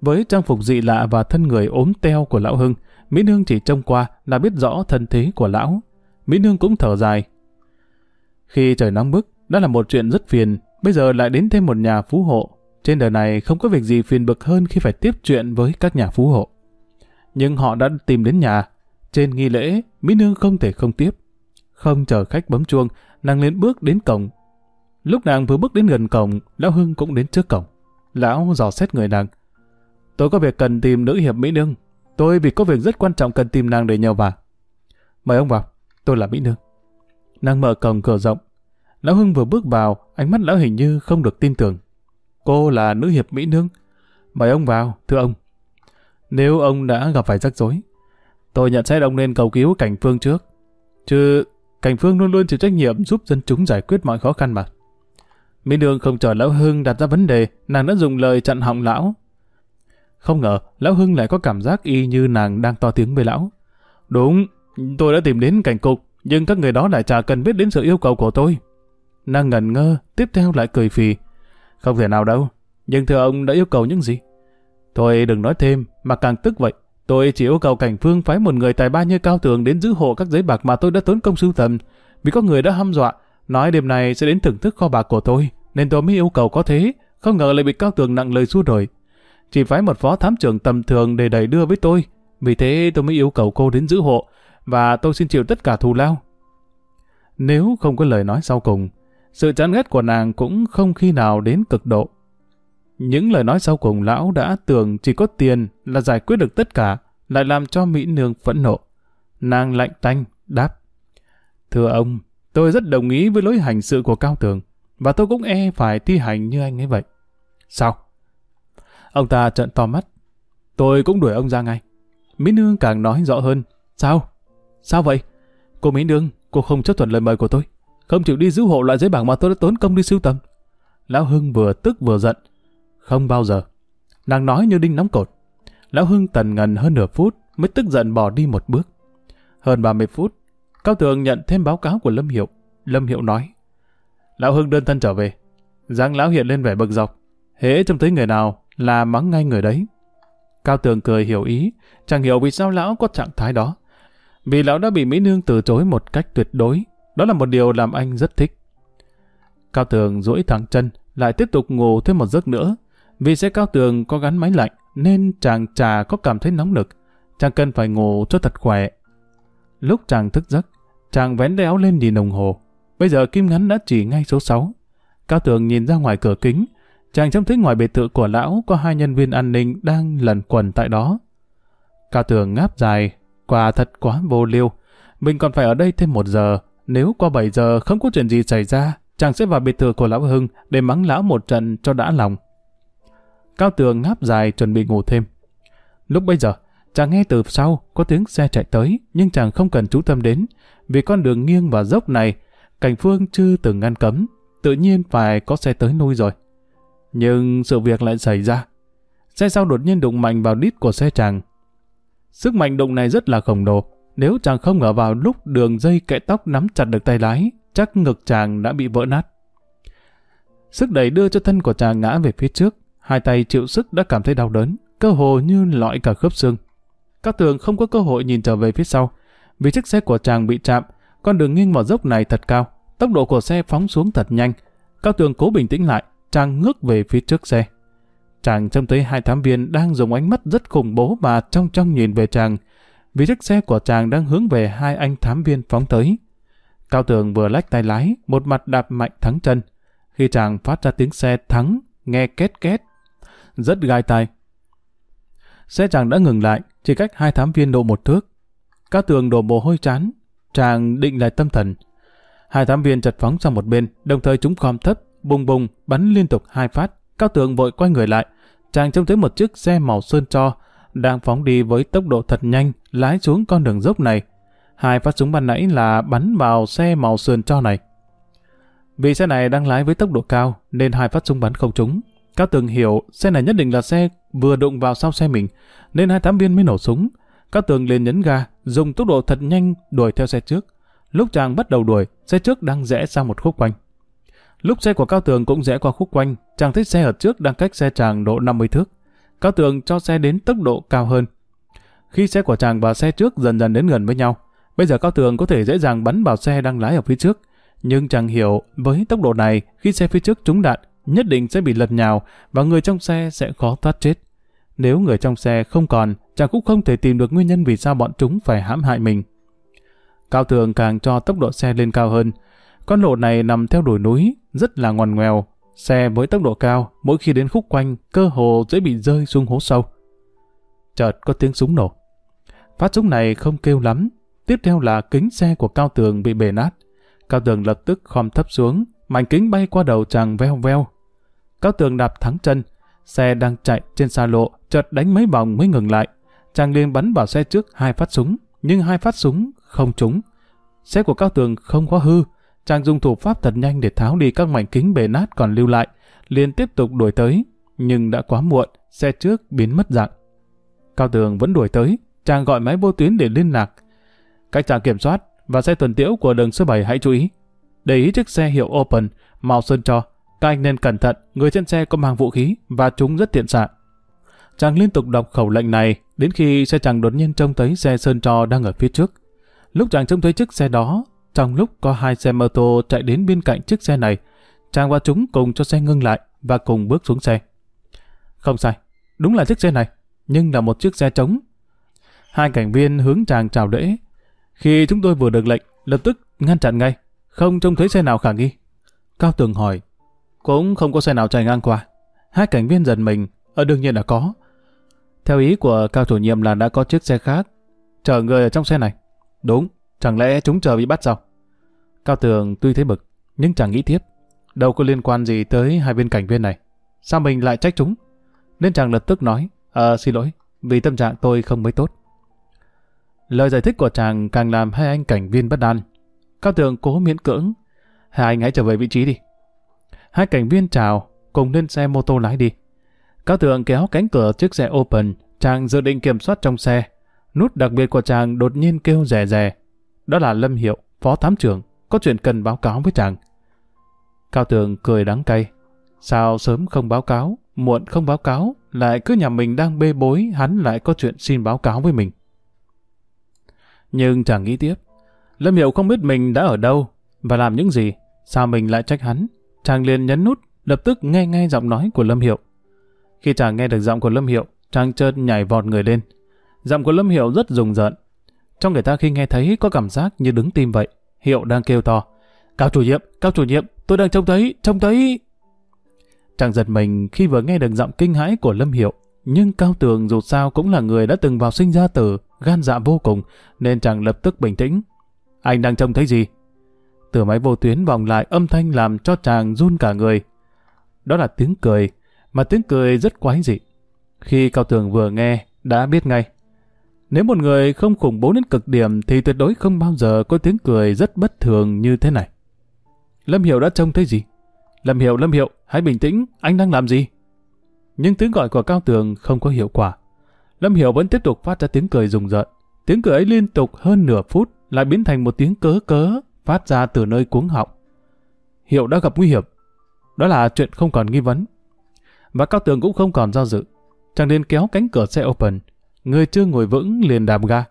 Với trang phục dị lạ và thân người ốm teo của Lão Hưng, Mỹ Nương chỉ trông qua là biết rõ thân thế của Lão. Mỹ Nương cũng thở dài. Khi trời nóng bức, đã là một chuyện rất phiền, bây giờ lại đến thêm một nhà phú hộ, trên đời này không có việc gì phiền bực hơn khi phải tiếp chuyện với các nhà phú hộ. Nhưng họ đã tìm đến nhà. Trên nghi lễ, Mỹ Nương không thể không tiếp. Không chờ khách bấm chuông, nàng lên bước đến cổng. Lúc nàng vừa bước đến gần cổng, Lão Hưng cũng đến trước cổng. Lão dò xét người nàng. Tôi có việc cần tìm nữ hiệp Mỹ Nương. Tôi vì có việc rất quan trọng cần tìm nàng để nhờ vào. Mời ông vào, tôi là Mỹ Nương. Nàng mở cổng cửa rộng. Lão Hưng vừa bước vào, ánh mắt lão hình như không được tin tưởng. Cô là nữ hiệp Mỹ Nương. Mời ông vào, thưa ông. Nếu ông đã gặp phải rắc rối, tôi nhận xét ông nên cầu cứu Cảnh Phương trước. Chứ Cảnh Phương luôn luôn chịu trách nhiệm giúp dân chúng giải quyết mọi khó khăn mà. Mỹ Nương không chờ Lão Hưng đặt ra vấn đề, nàng đã dùng lời chặn họng Lão. Không ngờ, Lão Hưng lại có cảm giác y như nàng đang to tiếng với Lão. Đúng, tôi đã tìm đến cảnh cục, nhưng các người đó lại chả cần biết đến sự yêu cầu của tôi. Nàng ngẩn ngơ, tiếp theo lại cười phì. Không thể nào đâu. Nhưng thưa ông đã yêu cầu những gì? Tôi đừng nói thêm, mà càng tức vậy. Tôi chỉ yêu cầu cảnh phương phái một người tài ba như cao tường đến giữ hộ các giấy bạc mà tôi đã tốn công sưu tầm. Vì có người đã hăm dọa, nói đêm này sẽ đến thưởng thức kho bạc của tôi, nên tôi mới yêu cầu có thế. Không ngờ lại bị cao tường nặng lời xua đổi. Chỉ phái một phó thám trưởng tầm thường để đẩy đưa với tôi. Vì thế tôi mới yêu cầu cô đến giữ hộ, và tôi xin chịu tất cả thù lao. Nếu không có lời nói sau cùng, sự chán ghét của nàng cũng không khi nào đến cực độ. Những lời nói sau cùng lão đã tưởng chỉ có tiền là giải quyết được tất cả, lại làm cho Mỹ Nương phẫn nộ. Nàng lạnh tanh, đáp. Thưa ông, tôi rất đồng ý với lối hành sự của Cao Tường, và tôi cũng e phải thi hành như anh ấy vậy. Sao? Ông ta trợn to mắt. Tôi cũng đuổi ông ra ngay. Mỹ Nương càng nói rõ hơn. Sao? Sao vậy? Cô Mỹ Nương, cô không chấp thuận lời mời của tôi. Không chịu đi giữ hộ loại giấy bảng mà tôi đã tốn công đi sưu tầm. Lão Hưng vừa tức vừa giận. Không bao giờ. Nàng nói như đinh nóng cột. Lão Hưng tần ngần hơn nửa phút mới tức giận bỏ đi một bước. Hơn 30 phút, Cao Tường nhận thêm báo cáo của Lâm Hiệu. Lâm Hiệu nói, Lão Hưng đơn thân trở về. Giang lão hiện lên vẻ bực dọc. Hễ trông thấy người nào là mắng ngay người đấy. Cao Tường cười hiểu ý, chẳng hiểu vì sao lão có trạng thái đó. Vì lão đã bị Mỹ Nương từ chối một cách tuyệt đối. Đó là một điều làm anh rất thích. Cao Tường duỗi thẳng chân, lại tiếp tục ngủ thêm một giấc nữa. Vì xe Cao Tường có gắn máy lạnh, nên chàng trà có cảm thấy nóng nực. Chàng cần phải ngủ cho thật khỏe. Lúc chàng thức giấc, chàng vén đéo lên nhìn đồng hồ. Bây giờ kim ngắn đã chỉ ngay số 6. Cao Tường nhìn ra ngoài cửa kính, chàng trông thấy ngoài biệt thự của lão có hai nhân viên an ninh đang lẩn quẩn tại đó. Cao Tường ngáp dài, quả thật quá vô liêu. Mình còn phải ở đây thêm một giờ, nếu qua 7 giờ không có chuyện gì xảy ra, chàng sẽ vào biệt thự của lão Hưng để mắng lão một trận cho đã lòng. Cao Tường ngáp dài chuẩn bị ngủ thêm. Lúc bây giờ, chàng nghe từ sau có tiếng xe chạy tới, nhưng chàng không cần chú tâm đến, vì con đường nghiêng và dốc này, cảnh phương chưa từng ngăn cấm, tự nhiên phải có xe tới nuôi rồi. Nhưng sự việc lại xảy ra. Xe sau đột nhiên đụng mạnh vào đít của xe chàng. Sức mạnh đụng này rất là khổng lồ. Nếu chàng không ngờ vào lúc đường dây kệ tóc nắm chặt được tay lái, chắc ngực chàng đã bị vỡ nát. Sức đẩy đưa cho thân của chàng ngã về phía trước. Hai tay chịu sức đã cảm thấy đau đớn, cơ hồ như lõi cả khớp xương. Các tường không có cơ hội nhìn trở về phía sau, vì chiếc xe của chàng bị chạm, con đường nghiêng vào dốc này thật cao, tốc độ của xe phóng xuống thật nhanh. Các tường cố bình tĩnh lại, chàng ngước về phía trước xe. Chàng trông thấy hai thám viên đang dùng ánh mắt rất khủng bố mà trong trong nhìn về chàng, vì chiếc xe của chàng đang hướng về hai anh thám viên phóng tới. Cao tường vừa lách tay lái, một mặt đạp mạnh thắng chân. Khi chàng phát ra tiếng xe thắng, nghe két két, rất gai tai. Xe chàng đã ngừng lại, chỉ cách hai thám viên độ một thước. Cao tường đổ mồ hôi chán, chàng định lại tâm thần. Hai thám viên chật phóng sang một bên, đồng thời chúng khom thấp, bùng bùng, bắn liên tục hai phát. Cao tường vội quay người lại, chàng trông thấy một chiếc xe màu sơn cho, đang phóng đi với tốc độ thật nhanh, lái xuống con đường dốc này. Hai phát súng ban nãy là bắn vào xe màu sơn cho này. Vì xe này đang lái với tốc độ cao, nên hai phát súng bắn không trúng. Cao tường hiểu xe này nhất định là xe vừa đụng vào sau xe mình, nên hai tám viên mới nổ súng. Cao tường liền nhấn ga, dùng tốc độ thật nhanh đuổi theo xe trước. Lúc chàng bắt đầu đuổi, xe trước đang rẽ sang một khúc quanh. Lúc xe của Cao Tường cũng rẽ qua khúc quanh, chàng thấy xe ở trước đang cách xe chàng độ 50 thước. Cao Tường cho xe đến tốc độ cao hơn. Khi xe của chàng và xe trước dần dần đến gần với nhau, bây giờ Cao Tường có thể dễ dàng bắn vào xe đang lái ở phía trước. Nhưng chàng hiểu, với tốc độ này, khi xe phía trước trúng đạn, nhất định sẽ bị lật nhào và người trong xe sẽ khó thoát chết. Nếu người trong xe không còn, chàng cũng không thể tìm được nguyên nhân vì sao bọn chúng phải hãm hại mình. Cao Tường càng cho tốc độ xe lên cao hơn. Con lộ này nằm theo đồi núi, rất là ngoằn ngoèo. Xe với tốc độ cao, mỗi khi đến khúc quanh, cơ hồ dễ bị rơi xuống hố sâu. Chợt có tiếng súng nổ. Phát súng này không kêu lắm. Tiếp theo là kính xe của Cao Tường bị bể nát. Cao Tường lập tức khom thấp xuống, mảnh kính bay qua đầu chàng veo veo. Cao Tường đạp thắng chân, xe đang chạy trên xa lộ, chợt đánh mấy vòng mới ngừng lại. Chàng liền bắn vào xe trước hai phát súng, nhưng hai phát súng không trúng. Xe của Cao Tường không có hư, chàng dùng thủ pháp thật nhanh để tháo đi các mảnh kính bể nát còn lưu lại, liền tiếp tục đuổi tới, nhưng đã quá muộn, xe trước biến mất dạng. Cao Tường vẫn đuổi tới, chàng gọi máy vô tuyến để liên lạc. Cách trạm kiểm soát và xe tuần tiễu của đường số 7 hãy chú ý. Để ý chiếc xe hiệu Open, màu sơn cho. Các anh nên cẩn thận, người trên xe có mang vũ khí và chúng rất tiện xạ. Chàng liên tục đọc khẩu lệnh này đến khi xe chàng đột nhiên trông thấy xe sơn trò đang ở phía trước. Lúc chàng trông thấy chiếc xe đó, trong lúc có hai xe mô tô chạy đến bên cạnh chiếc xe này, chàng và chúng cùng cho xe ngưng lại và cùng bước xuống xe. Không sai, đúng là chiếc xe này, nhưng là một chiếc xe trống. Hai cảnh viên hướng chàng chào lễ. Khi chúng tôi vừa được lệnh, lập tức ngăn chặn ngay, không trông thấy xe nào khả nghi. Cao Tường hỏi, cũng không có xe nào chạy ngang qua. Hai cảnh viên dần mình, ở đương nhiên là có. Theo ý của cao chủ nhiệm là đã có chiếc xe khác, chở người ở trong xe này. Đúng, chẳng lẽ chúng chờ bị bắt sao? Cao Tường tuy thấy bực, nhưng chẳng nghĩ tiếp. Đâu có liên quan gì tới hai viên cảnh viên này. Sao mình lại trách chúng? Nên chàng lập tức nói, Ờ, xin lỗi, vì tâm trạng tôi không mấy tốt. Lời giải thích của chàng càng làm hai anh cảnh viên bất an. Cao tường cố miễn cưỡng. Hai anh hãy trở về vị trí đi. Hai cảnh viên chào, cùng lên xe mô tô lái đi. Cao tường kéo cánh cửa chiếc xe open, chàng dự định kiểm soát trong xe. Nút đặc biệt của chàng đột nhiên kêu rè rè. Đó là Lâm Hiệu, phó thám trưởng, có chuyện cần báo cáo với chàng. Cao tường cười đắng cay. Sao sớm không báo cáo, muộn không báo cáo, lại cứ nhà mình đang bê bối, hắn lại có chuyện xin báo cáo với mình. Nhưng chàng nghĩ tiếp, Lâm Hiệu không biết mình đã ở đâu và làm những gì, sao mình lại trách hắn. Chàng liền nhấn nút, lập tức nghe ngay giọng nói của Lâm Hiệu. Khi chàng nghe được giọng của Lâm Hiệu, chàng chợt nhảy vọt người lên. Giọng của Lâm Hiệu rất rùng rợn. Trong người ta khi nghe thấy có cảm giác như đứng tim vậy. Hiệu đang kêu to. Cao chủ nhiệm, cao chủ nhiệm, tôi đang trông thấy, trông thấy... Chàng giật mình khi vừa nghe được giọng kinh hãi của Lâm Hiệu. Nhưng Cao Tường dù sao cũng là người đã từng vào sinh ra tử, gan dạ vô cùng, nên chàng lập tức bình tĩnh. Anh đang trông thấy gì? Từ máy vô tuyến vòng lại âm thanh làm cho chàng run cả người. Đó là tiếng cười, mà tiếng cười rất quái dị. Khi Cao Tường vừa nghe, đã biết ngay. Nếu một người không khủng bố đến cực điểm thì tuyệt đối không bao giờ có tiếng cười rất bất thường như thế này. Lâm Hiệu đã trông thấy gì? Lâm Hiệu Lâm Hiệu hãy bình tĩnh, anh đang làm gì? Nhưng tiếng gọi của Cao Tường không có hiệu quả. Lâm Hiệu vẫn tiếp tục phát ra tiếng cười rùng rợn. Tiếng cười ấy liên tục hơn nửa phút lại biến thành một tiếng cớ cớ phát ra từ nơi cuống họng. Hiệu đã gặp nguy hiểm. Đó là chuyện không còn nghi vấn. Và Cao Tường cũng không còn do dự. Chàng nên kéo cánh cửa xe open. Người chưa ngồi vững liền đạp ga.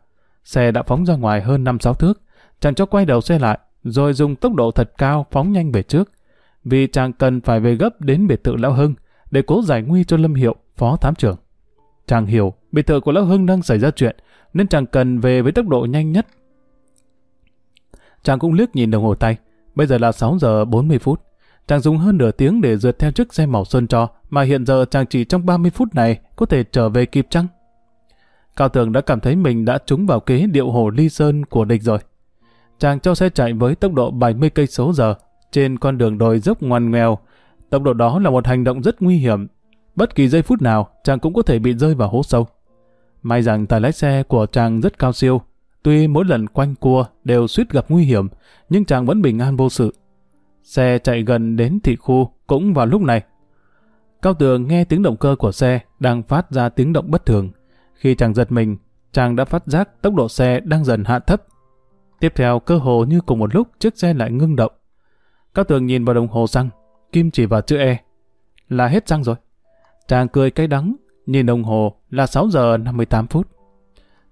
Xe đã phóng ra ngoài hơn 5-6 thước. Chàng cho quay đầu xe lại, rồi dùng tốc độ thật cao phóng nhanh về trước. Vì chàng cần phải về gấp đến biệt thự Lão Hưng để cố giải nguy cho Lâm Hiệu, phó thám trưởng. Chàng hiểu biệt thự của Lão Hưng đang xảy ra chuyện, nên chàng cần về với tốc độ nhanh nhất. Chàng cũng liếc nhìn đồng hồ tay, bây giờ là 6 giờ 40 phút. Chàng dùng hơn nửa tiếng để rượt theo chiếc xe màu sơn cho, mà hiện giờ chàng chỉ trong 30 phút này có thể trở về kịp chăng? Cao Tường đã cảm thấy mình đã trúng vào kế điệu hồ ly sơn của địch rồi. Chàng cho xe chạy với tốc độ 70 cây số giờ trên con đường đồi dốc ngoằn ngoèo. Tốc độ đó là một hành động rất nguy hiểm. Bất kỳ giây phút nào, chàng cũng có thể bị rơi vào hố sâu. May rằng tài lái xe của chàng rất cao siêu. Tuy mỗi lần quanh cua đều suýt gặp nguy hiểm, nhưng chàng vẫn bình an vô sự. Xe chạy gần đến thị khu cũng vào lúc này. Cao Tường nghe tiếng động cơ của xe đang phát ra tiếng động bất thường. Khi chàng giật mình, chàng đã phát giác tốc độ xe đang dần hạ thấp. Tiếp theo cơ hồ như cùng một lúc chiếc xe lại ngưng động. Cao Tường nhìn vào đồng hồ xăng, kim chỉ vào chữ E. Là hết xăng rồi. Chàng cười cay đắng, nhìn đồng hồ là 6 giờ 58 phút.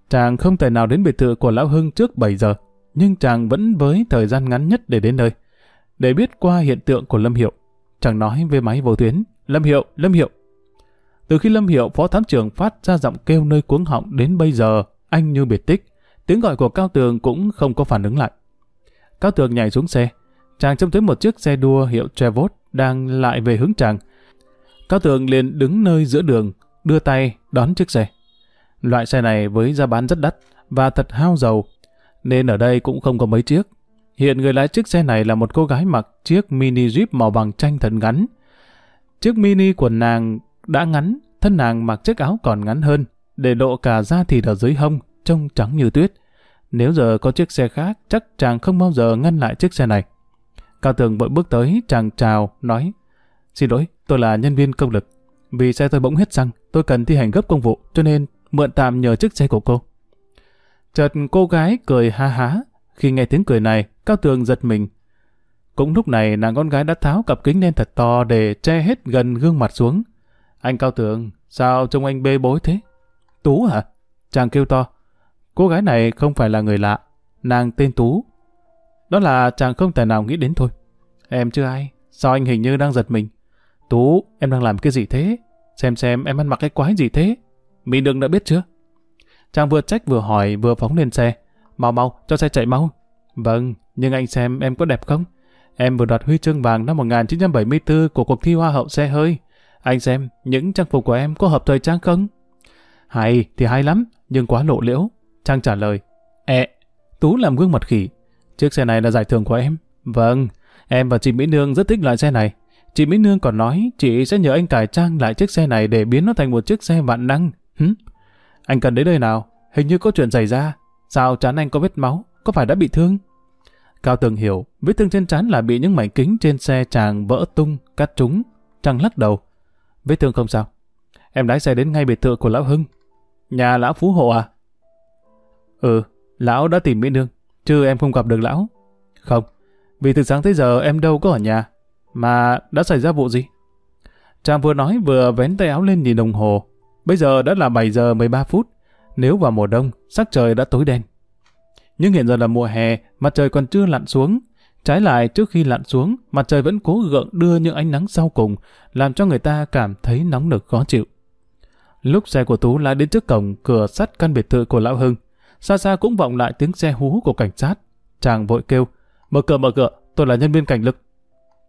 Chàng không thể nào đến biệt thự của Lão Hưng trước 7 giờ, nhưng chàng vẫn với thời gian ngắn nhất để đến nơi. Để biết qua hiện tượng của Lâm Hiệu, chàng nói với máy vô tuyến, Lâm Hiệu, Lâm Hiệu. Từ khi Lâm Hiệu phó thám trưởng phát ra giọng kêu nơi cuống họng đến bây giờ, anh như biệt tích, tiếng gọi của Cao Tường cũng không có phản ứng lại. Cao Tường nhảy xuống xe, chàng trông thấy một chiếc xe đua hiệu Trevot đang lại về hướng chàng. Cao Tường liền đứng nơi giữa đường, đưa tay đón chiếc xe. Loại xe này với giá bán rất đắt và thật hao dầu, nên ở đây cũng không có mấy chiếc. Hiện người lái chiếc xe này là một cô gái mặc chiếc mini jeep màu bằng tranh thật ngắn. Chiếc mini của nàng đã ngắn, thân nàng mặc chiếc áo còn ngắn hơn, để lộ cả da thịt ở dưới hông, trông trắng như tuyết. Nếu giờ có chiếc xe khác, chắc chàng không bao giờ ngăn lại chiếc xe này. Cao Tường vội bước tới, chàng chào, nói Xin lỗi, tôi là nhân viên công lực. Vì xe tôi bỗng hết xăng, tôi cần thi hành gấp công vụ, cho nên mượn tạm nhờ chiếc xe của cô. Chợt cô gái cười ha há. Khi nghe tiếng cười này, Cao Tường giật mình. Cũng lúc này nàng con gái đã tháo cặp kính lên thật to để che hết gần gương mặt xuống. Anh Cao Tường, sao trông anh bê bối thế? Tú hả? Chàng kêu to. Cô gái này không phải là người lạ. Nàng tên Tú. Đó là chàng không thể nào nghĩ đến thôi. Em chưa ai. Sao anh hình như đang giật mình? Tú, em đang làm cái gì thế? Xem xem em ăn mặc cái quái gì thế? Mỹ đường đã biết chưa? Chàng vừa trách vừa hỏi vừa phóng lên xe. Mau mau, cho xe chạy mau. Vâng, nhưng anh xem em có đẹp không? Em vừa đoạt huy chương vàng năm 1974 của cuộc thi Hoa hậu xe hơi. Anh xem, những trang phục của em có hợp thời trang không? Hay thì hay lắm, nhưng quá lộ liễu. Trang trả lời. Ẹ, Tú làm gương mặt khỉ. Chiếc xe này là giải thưởng của em. Vâng, em và chị Mỹ Nương rất thích loại xe này. Chị Mỹ Nương còn nói chị sẽ nhờ anh cải trang lại chiếc xe này để biến nó thành một chiếc xe vạn năng. Hứ? Anh cần đến nơi nào? Hình như có chuyện xảy ra. Sao chán anh có vết máu? Có phải đã bị thương? Cao Tường hiểu, vết thương trên trán là bị những mảnh kính trên xe chàng vỡ tung, cắt trúng. Chàng lắc đầu. Vết thương không sao. Em lái xe đến ngay biệt thự của Lão Hưng. Nhà Lão Phú Hộ à? Ừ, Lão đã tìm Mỹ Nương, chứ em không gặp được Lão. Không, vì từ sáng tới giờ em đâu có ở nhà. Mà đã xảy ra vụ gì? trang vừa nói vừa vén tay áo lên nhìn đồng hồ. Bây giờ đã là 7 giờ 13 phút. Nếu vào mùa đông, sắc trời đã tối đen. Nhưng hiện giờ là mùa hè, mặt trời còn chưa lặn xuống. Trái lại, trước khi lặn xuống, mặt trời vẫn cố gượng đưa những ánh nắng sau cùng, làm cho người ta cảm thấy nóng nực khó chịu. Lúc xe của Tú lại đến trước cổng cửa sắt căn biệt thự của Lão Hưng, xa xa cũng vọng lại tiếng xe hú của cảnh sát. Chàng vội kêu, mở cửa mở cửa, tôi là nhân viên cảnh lực.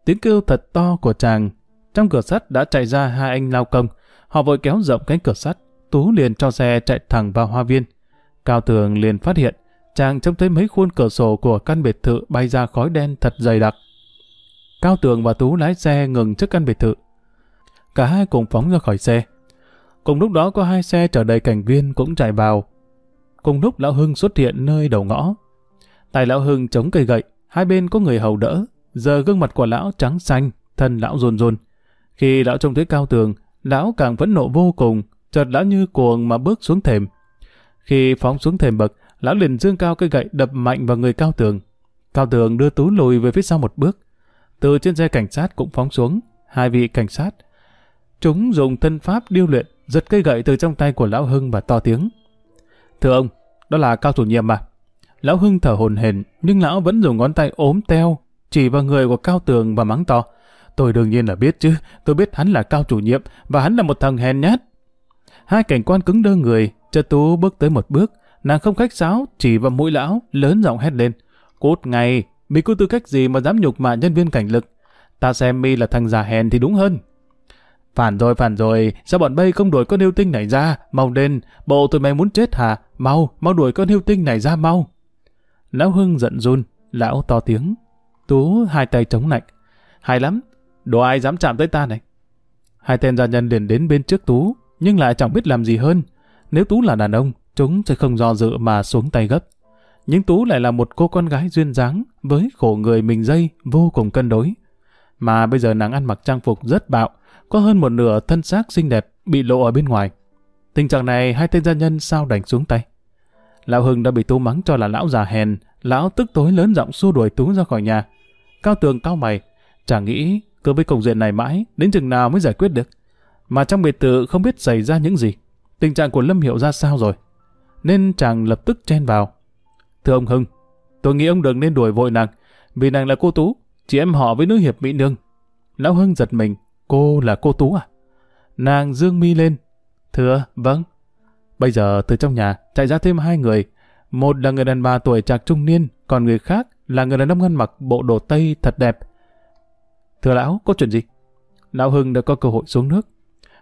Tiếng kêu thật to của chàng, trong cửa sắt đã chạy ra hai anh lao công, họ vội kéo rộng cánh cửa sắt, Tú liền cho xe chạy thẳng vào hoa viên. Cao Tường liền phát hiện, chàng trông thấy mấy khuôn cửa sổ của căn biệt thự bay ra khói đen thật dày đặc. Cao Tường và Tú lái xe ngừng trước căn biệt thự. Cả hai cùng phóng ra khỏi xe. Cùng lúc đó có hai xe chở đầy cảnh viên cũng chạy vào. Cùng lúc Lão Hưng xuất hiện nơi đầu ngõ. Tại Lão Hưng chống cây gậy, hai bên có người hầu đỡ. Giờ gương mặt của Lão trắng xanh, thân Lão run run. Khi Lão trông thấy Cao Tường, Lão càng phẫn nộ vô cùng, chợt Lão như cuồng mà bước xuống thềm. Khi phóng xuống thềm bậc, Lão liền dương cao cây gậy đập mạnh vào người Cao Tường. Cao Tường đưa Tú lùi về phía sau một bước. Từ trên xe cảnh sát cũng phóng xuống, hai vị cảnh sát. Chúng dùng thân pháp điêu luyện, giật cây gậy từ trong tay của Lão Hưng và to tiếng. Thưa ông, đó là Cao chủ nhiệm mà. Lão Hưng thở hồn hển, nhưng lão vẫn dùng ngón tay ốm teo, chỉ vào người của Cao Tường và mắng to. Tôi đương nhiên là biết chứ, tôi biết hắn là Cao chủ nhiệm và hắn là một thằng hèn nhát. Hai cảnh quan cứng đơ người, chợt Tú bước tới một bước, nàng không khách sáo, chỉ vào mũi lão, lớn giọng hét lên. Cốt ngay, mi có tư cách gì mà dám nhục mạ nhân viên cảnh lực? Ta xem mi là thằng già hèn thì đúng hơn. Phản rồi, phản rồi, sao bọn bay không đuổi con yêu tinh này ra? Mau lên, bộ tụi mày muốn chết hả? Mau, mau đuổi con yêu tinh này ra mau. Lão Hưng giận run, lão to tiếng. Tú hai tay chống lạnh. Hay lắm, đồ ai dám chạm tới ta này? Hai tên gia nhân liền đến bên trước Tú, nhưng lại chẳng biết làm gì hơn. Nếu Tú là đàn ông, chúng sẽ không do dự mà xuống tay gấp. Nhưng Tú lại là một cô con gái duyên dáng, với khổ người mình dây vô cùng cân đối. Mà bây giờ nàng ăn mặc trang phục rất bạo, có hơn một nửa thân xác xinh đẹp bị lộ ở bên ngoài. Tình trạng này hai tên gia nhân sao đành xuống tay. Lão Hưng đã bị Tú mắng cho là lão già hèn, lão tức tối lớn giọng xua đuổi Tú ra khỏi nhà. Cao tường cao mày, chả nghĩ cứ với công diện này mãi, đến chừng nào mới giải quyết được. Mà trong biệt thự không biết xảy ra những gì. Tình trạng của Lâm Hiệu ra sao rồi? Nên chàng lập tức chen vào. Thưa ông Hưng, tôi nghĩ ông đừng nên đuổi vội nàng, vì nàng là cô Tú, chị em họ với nữ hiệp Mỹ Nương. Lão Hưng giật mình, cô là cô Tú à? Nàng dương mi lên. Thưa, vâng. Bây giờ từ trong nhà chạy ra thêm hai người. Một là người đàn bà tuổi trạc trung niên, còn người khác là người đàn ông ăn mặc bộ đồ Tây thật đẹp. Thưa lão, có chuyện gì? Lão Hưng đã có cơ hội xuống nước.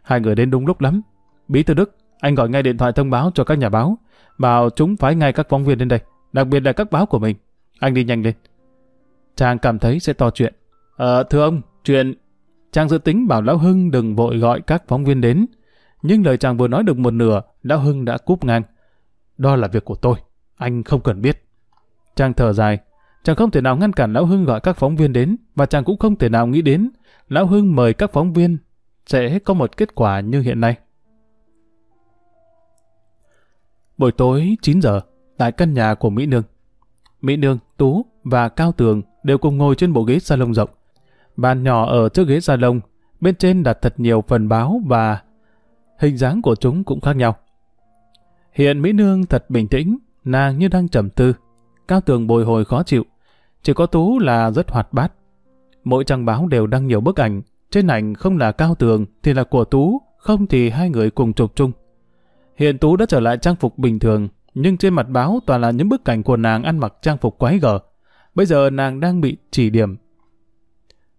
Hai người đến đúng lúc lắm. Bí thư Đức, anh gọi ngay điện thoại thông báo cho các nhà báo, bảo chúng phái ngay các phóng viên đến đây, đặc biệt là các báo của mình. Anh đi nhanh lên. Trang cảm thấy sẽ to chuyện. Ờ, thưa ông, chuyện... Trang dự tính bảo Lão Hưng đừng vội gọi các phóng viên đến. Nhưng lời chàng vừa nói được một nửa, Lão Hưng đã cúp ngang. Đó là việc của tôi, anh không cần biết. Trang thở dài, chàng không thể nào ngăn cản Lão Hưng gọi các phóng viên đến, và chàng cũng không thể nào nghĩ đến Lão Hưng mời các phóng viên sẽ có một kết quả như hiện nay. Buổi tối 9 giờ, tại căn nhà của Mỹ Nương. Mỹ Nương, Tú và Cao Tường đều cùng ngồi trên bộ ghế salon rộng. Bàn nhỏ ở trước ghế salon, bên trên đặt thật nhiều phần báo và hình dáng của chúng cũng khác nhau. Hiện Mỹ Nương thật bình tĩnh, nàng như đang trầm tư. Cao Tường bồi hồi khó chịu. Chỉ có Tú là rất hoạt bát. Mỗi trang báo đều đăng nhiều bức ảnh. Trên ảnh không là Cao Tường thì là của Tú, không thì hai người cùng chụp chung. Hiện Tú đã trở lại trang phục bình thường, nhưng trên mặt báo toàn là những bức cảnh của nàng ăn mặc trang phục quái gở. Bây giờ nàng đang bị chỉ điểm.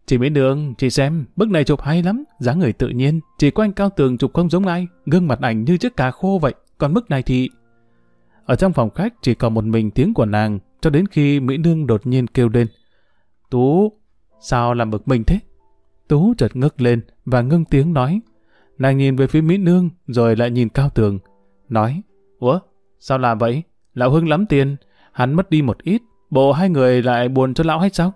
Chị Mỹ Nương, chị xem, bức này chụp hay lắm, dáng người tự nhiên, chỉ quanh cao tường chụp không giống ai, gương mặt ảnh như chiếc cà khô vậy, còn bức này thì... Ở trong phòng khách chỉ còn một mình tiếng của nàng, cho đến khi Mỹ Nương đột nhiên kêu lên. Tú, sao làm bực mình thế? Tú chợt ngước lên và ngưng tiếng nói. Nàng nhìn về phía Mỹ Nương rồi lại nhìn cao tường nói, Ủa, sao làm vậy? Lão Hưng lắm tiền, hắn mất đi một ít, bộ hai người lại buồn cho lão hay sao?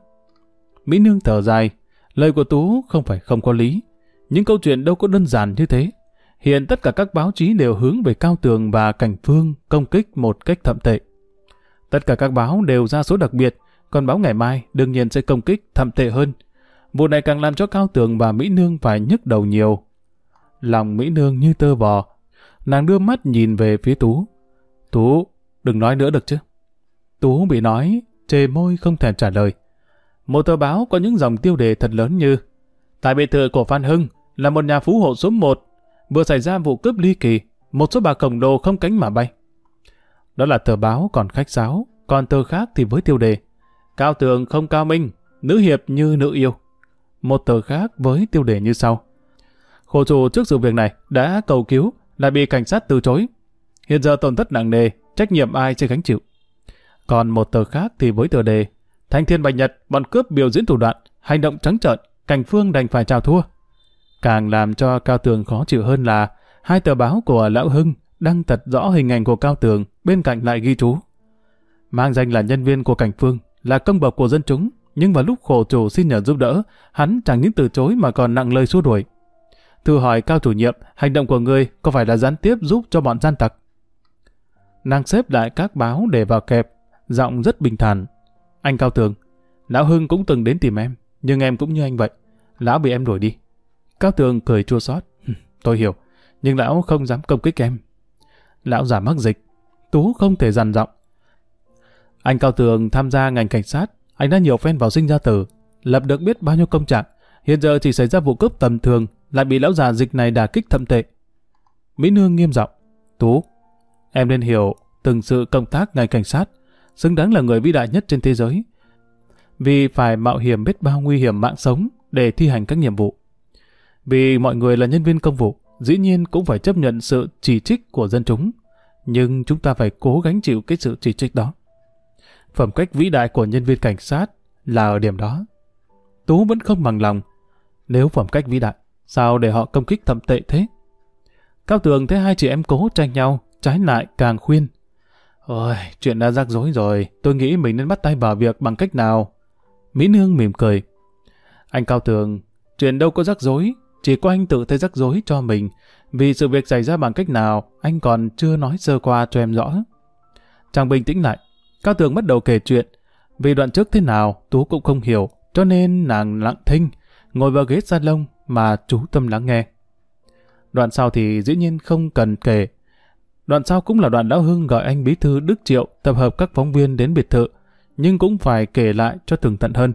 Mỹ Nương thở dài, lời của Tú không phải không có lý, những câu chuyện đâu có đơn giản như thế. Hiện tất cả các báo chí đều hướng về Cao Tường và Cảnh Phương công kích một cách thậm tệ. Tất cả các báo đều ra số đặc biệt, còn báo ngày mai đương nhiên sẽ công kích thậm tệ hơn. Vụ này càng làm cho Cao Tường và Mỹ Nương phải nhức đầu nhiều. Lòng Mỹ Nương như tơ vò, nàng đưa mắt nhìn về phía Tú. Tú, đừng nói nữa được chứ. Tú bị nói, chề môi không thể trả lời. Một tờ báo có những dòng tiêu đề thật lớn như Tại biệt thự của Phan Hưng là một nhà phú hộ số 1 vừa xảy ra vụ cướp ly kỳ, một số bà khổng đồ không cánh mà bay. Đó là tờ báo còn khách sáo, còn tờ khác thì với tiêu đề Cao tường không cao minh, nữ hiệp như nữ yêu. Một tờ khác với tiêu đề như sau. Khổ chủ trước sự việc này đã cầu cứu, lại bị cảnh sát từ chối. Hiện giờ tổn thất nặng nề, trách nhiệm ai sẽ gánh chịu. Còn một tờ khác thì với tờ đề Thanh thiên bạch nhật, bọn cướp biểu diễn thủ đoạn, hành động trắng trợn, cảnh phương đành phải chào thua. Càng làm cho Cao Tường khó chịu hơn là hai tờ báo của Lão Hưng đăng thật rõ hình ảnh của Cao Tường, bên cạnh lại ghi chú. Mang danh là nhân viên của cảnh phương, là công bậc của dân chúng, nhưng vào lúc khổ chủ xin nhờ giúp đỡ, hắn chẳng những từ chối mà còn nặng lời xua đuổi. Thử hỏi Cao chủ nhiệm, hành động của người có phải là gián tiếp giúp cho bọn gian tặc? Nàng xếp lại các báo để vào kẹp, giọng rất bình thản. Anh Cao Tường, Lão Hưng cũng từng đến tìm em, nhưng em cũng như anh vậy. Lão bị em đuổi đi. Cao Tường cười chua xót. Tôi hiểu, nhưng lão không dám công kích em. Lão giả mắc dịch. Tú không thể dằn giọng. Anh Cao Tường tham gia ngành cảnh sát, anh đã nhiều phen vào sinh ra tử, lập được biết bao nhiêu công trạng. Hiện giờ chỉ xảy ra vụ cướp tầm thường, lại bị lão già dịch này đả kích thậm tệ. Mỹ Nương nghiêm giọng. Tú, em nên hiểu từng sự công tác ngành cảnh sát, xứng đáng là người vĩ đại nhất trên thế giới. Vì phải mạo hiểm biết bao nguy hiểm mạng sống để thi hành các nhiệm vụ. Vì mọi người là nhân viên công vụ, dĩ nhiên cũng phải chấp nhận sự chỉ trích của dân chúng. Nhưng chúng ta phải cố gắng chịu cái sự chỉ trích đó. Phẩm cách vĩ đại của nhân viên cảnh sát là ở điểm đó. Tú vẫn không bằng lòng. Nếu phẩm cách vĩ đại, sao để họ công kích thậm tệ thế? Cao Tường thấy hai chị em cố tranh nhau, trái lại càng khuyên. Ôi, chuyện đã rắc rối rồi, tôi nghĩ mình nên bắt tay vào việc bằng cách nào. Mỹ Nương mỉm cười. Anh Cao Tường, chuyện đâu có rắc rối, chỉ có anh tự thấy rắc rối cho mình, vì sự việc xảy ra bằng cách nào, anh còn chưa nói sơ qua cho em rõ. Chàng bình tĩnh lại, Cao Tường bắt đầu kể chuyện, vì đoạn trước thế nào Tú cũng không hiểu, cho nên nàng lặng thinh, ngồi vào ghế salon mà chú tâm lắng nghe. Đoạn sau thì dĩ nhiên không cần kể. Đoạn sau cũng là đoạn Lão Hưng gọi anh Bí Thư Đức Triệu tập hợp các phóng viên đến biệt thự, nhưng cũng phải kể lại cho tường tận hơn.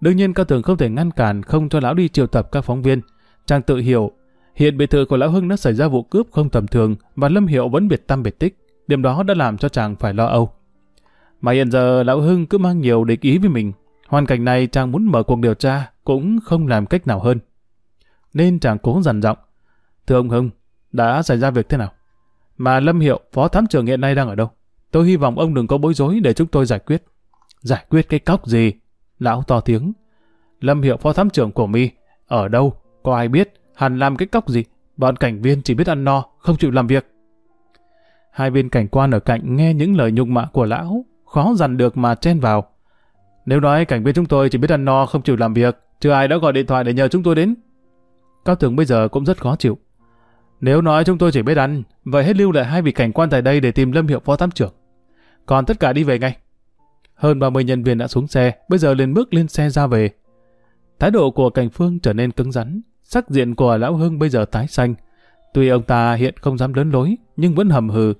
Đương nhiên Cao Tường không thể ngăn cản không cho lão đi triệu tập các phóng viên. Chàng tự hiểu, hiện biệt thự của Lão Hưng đã xảy ra vụ cướp không tầm thường và Lâm Hiệu vẫn biệt tâm biệt tích. Điểm đó đã làm cho chàng phải lo âu. Mà hiện giờ Lão Hưng cứ mang nhiều địch ý với mình. Hoàn cảnh này chàng muốn mở cuộc điều tra cũng không làm cách nào hơn. Nên chàng cố dằn giọng. Thưa ông Hưng, đã xảy ra việc thế nào? Mà Lâm Hiệu, phó thám trưởng hiện nay đang ở đâu? Tôi hy vọng ông đừng có bối rối để chúng tôi giải quyết. Giải quyết cái cóc gì? Lão to tiếng. Lâm Hiệu phó thám trưởng của mi ở đâu? Có ai biết? Hắn làm cái cóc gì? Bọn cảnh viên chỉ biết ăn no, không chịu làm việc. Hai viên cảnh quan ở cạnh nghe những lời nhục mạ của lão, khó dằn được mà chen vào. Nếu nói cảnh viên chúng tôi chỉ biết ăn no, không chịu làm việc, chưa ai đã gọi điện thoại để nhờ chúng tôi đến. Cao tường bây giờ cũng rất khó chịu. Nếu nói chúng tôi chỉ biết ăn, vậy hết lưu lại hai vị cảnh quan tại đây để tìm Lâm Hiệu phó thám trưởng. Còn tất cả đi về ngay. Hơn 30 nhân viên đã xuống xe, bây giờ liền bước lên xe ra về. Thái độ của cảnh phương trở nên cứng rắn, sắc diện của lão Hưng bây giờ tái xanh. Tuy ông ta hiện không dám lớn lối, nhưng vẫn hầm hừ.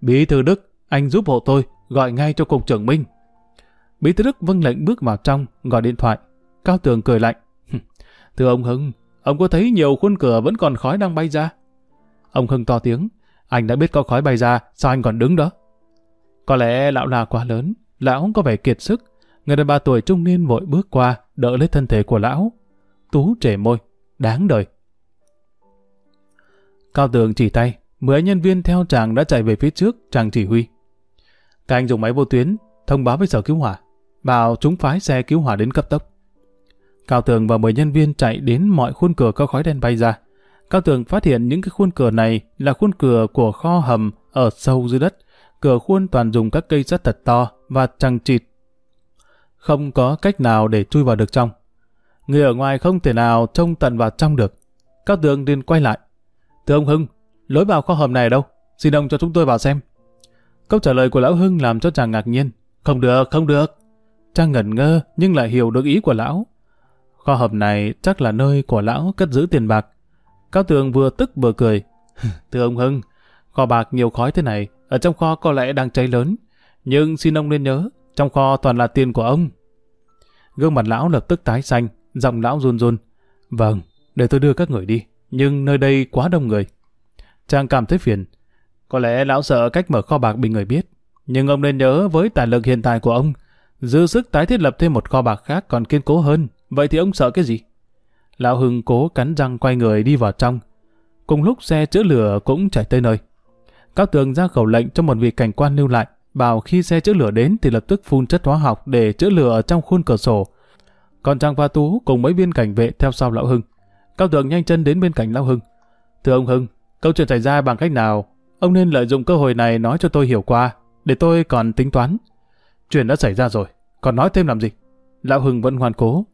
Bí thư Đức, anh giúp hộ tôi, gọi ngay cho cục trưởng Minh. Bí thư Đức vâng lệnh bước vào trong, gọi điện thoại. Cao Tường cười lạnh. Thưa ông Hưng, ông có thấy nhiều khuôn cửa vẫn còn khói đang bay ra? Ông Hưng to tiếng. Anh đã biết có khói bay ra, sao anh còn đứng đó? Có lẽ lão là quá lớn, lão có vẻ kiệt sức. Người đàn bà tuổi trung niên vội bước qua, đỡ lấy thân thể của lão. Tú trề môi, đáng đời. Cao tường chỉ tay, mười nhân viên theo chàng đã chạy về phía trước, chàng chỉ huy. Các anh dùng máy vô tuyến, thông báo với sở cứu hỏa, bảo chúng phái xe cứu hỏa đến cấp tốc. Cao tường và mười nhân viên chạy đến mọi khuôn cửa có khói đen bay ra. Cao Tường phát hiện những cái khuôn cửa này là khuôn cửa của kho hầm ở sâu dưới đất. Cửa khuôn toàn dùng các cây sắt thật to và chằng chịt. Không có cách nào để chui vào được trong. Người ở ngoài không thể nào trông tận vào trong được. Cao Tường liền quay lại. Thưa ông Hưng, lối vào kho hầm này đâu? Xin ông cho chúng tôi vào xem. Câu trả lời của lão Hưng làm cho chàng ngạc nhiên. Không được, không được. Trang ngẩn ngơ nhưng lại hiểu được ý của lão. Kho hầm này chắc là nơi của lão cất giữ tiền bạc. Cao Tường vừa tức vừa cười. [LAUGHS] Thưa ông Hưng, kho bạc nhiều khói thế này, ở trong kho có lẽ đang cháy lớn. Nhưng xin ông nên nhớ, trong kho toàn là tiền của ông. Gương mặt lão lập tức tái xanh, giọng lão run run. Vâng, để tôi đưa các người đi, nhưng nơi đây quá đông người. trang cảm thấy phiền. Có lẽ lão sợ cách mở kho bạc bị người biết. Nhưng ông nên nhớ với tài lực hiện tại của ông, dư sức tái thiết lập thêm một kho bạc khác còn kiên cố hơn. Vậy thì ông sợ cái gì? Lão Hưng cố cắn răng quay người đi vào trong. Cùng lúc xe chữa lửa cũng chạy tới nơi. Cao tường ra khẩu lệnh cho một vị cảnh quan lưu lại, bảo khi xe chữa lửa đến thì lập tức phun chất hóa học để chữa lửa ở trong khuôn cửa sổ. Còn Trang và Tú cùng mấy viên cảnh vệ theo sau Lão Hưng. Cao tường nhanh chân đến bên cạnh Lão Hưng. Thưa ông Hưng, câu chuyện xảy ra bằng cách nào? Ông nên lợi dụng cơ hội này nói cho tôi hiểu qua, để tôi còn tính toán. Chuyện đã xảy ra rồi, còn nói thêm làm gì? Lão Hưng vẫn hoàn cố.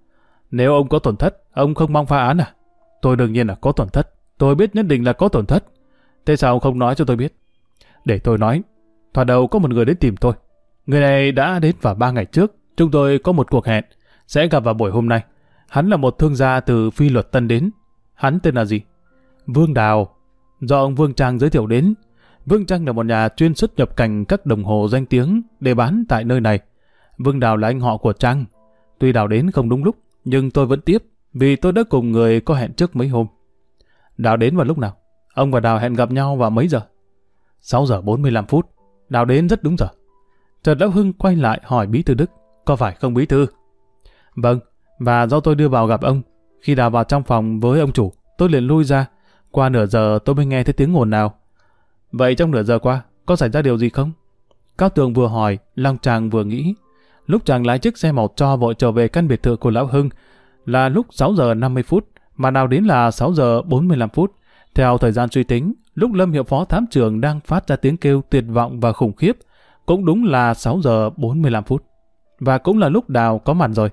Nếu ông có tổn thất, ông không mong phá án à? Tôi đương nhiên là có tổn thất. Tôi biết nhất định là có tổn thất. Thế sao ông không nói cho tôi biết? Để tôi nói. Thoạt đầu có một người đến tìm tôi. Người này đã đến vào ba ngày trước. Chúng tôi có một cuộc hẹn. Sẽ gặp vào buổi hôm nay. Hắn là một thương gia từ phi luật tân đến. Hắn tên là gì? Vương Đào. Do ông Vương Trang giới thiệu đến. Vương Trang là một nhà chuyên xuất nhập cảnh các đồng hồ danh tiếng để bán tại nơi này. Vương Đào là anh họ của Trang. Tuy Đào đến không đúng lúc, nhưng tôi vẫn tiếp, vì tôi đã cùng người có hẹn trước mấy hôm. Đào đến vào lúc nào? Ông và Đào hẹn gặp nhau vào mấy giờ? 6 giờ 45 phút. Đào đến rất đúng giờ. Trần Lão Hưng quay lại hỏi Bí Thư Đức, có phải không Bí Thư? Vâng, và do tôi đưa vào gặp ông. Khi Đào vào trong phòng với ông chủ, tôi liền lui ra. Qua nửa giờ tôi mới nghe thấy tiếng ồn nào. Vậy trong nửa giờ qua, có xảy ra điều gì không? Cao Tường vừa hỏi, lòng chàng vừa nghĩ. Lúc chàng lái chiếc xe màu cho vội trở về căn biệt thự của Lão Hưng là lúc 6 giờ 50 phút, mà nào đến là 6 giờ 45 phút. Theo thời gian suy tính, lúc Lâm Hiệu Phó Thám trưởng đang phát ra tiếng kêu tuyệt vọng và khủng khiếp, cũng đúng là 6 giờ 45 phút. Và cũng là lúc Đào có mặt rồi.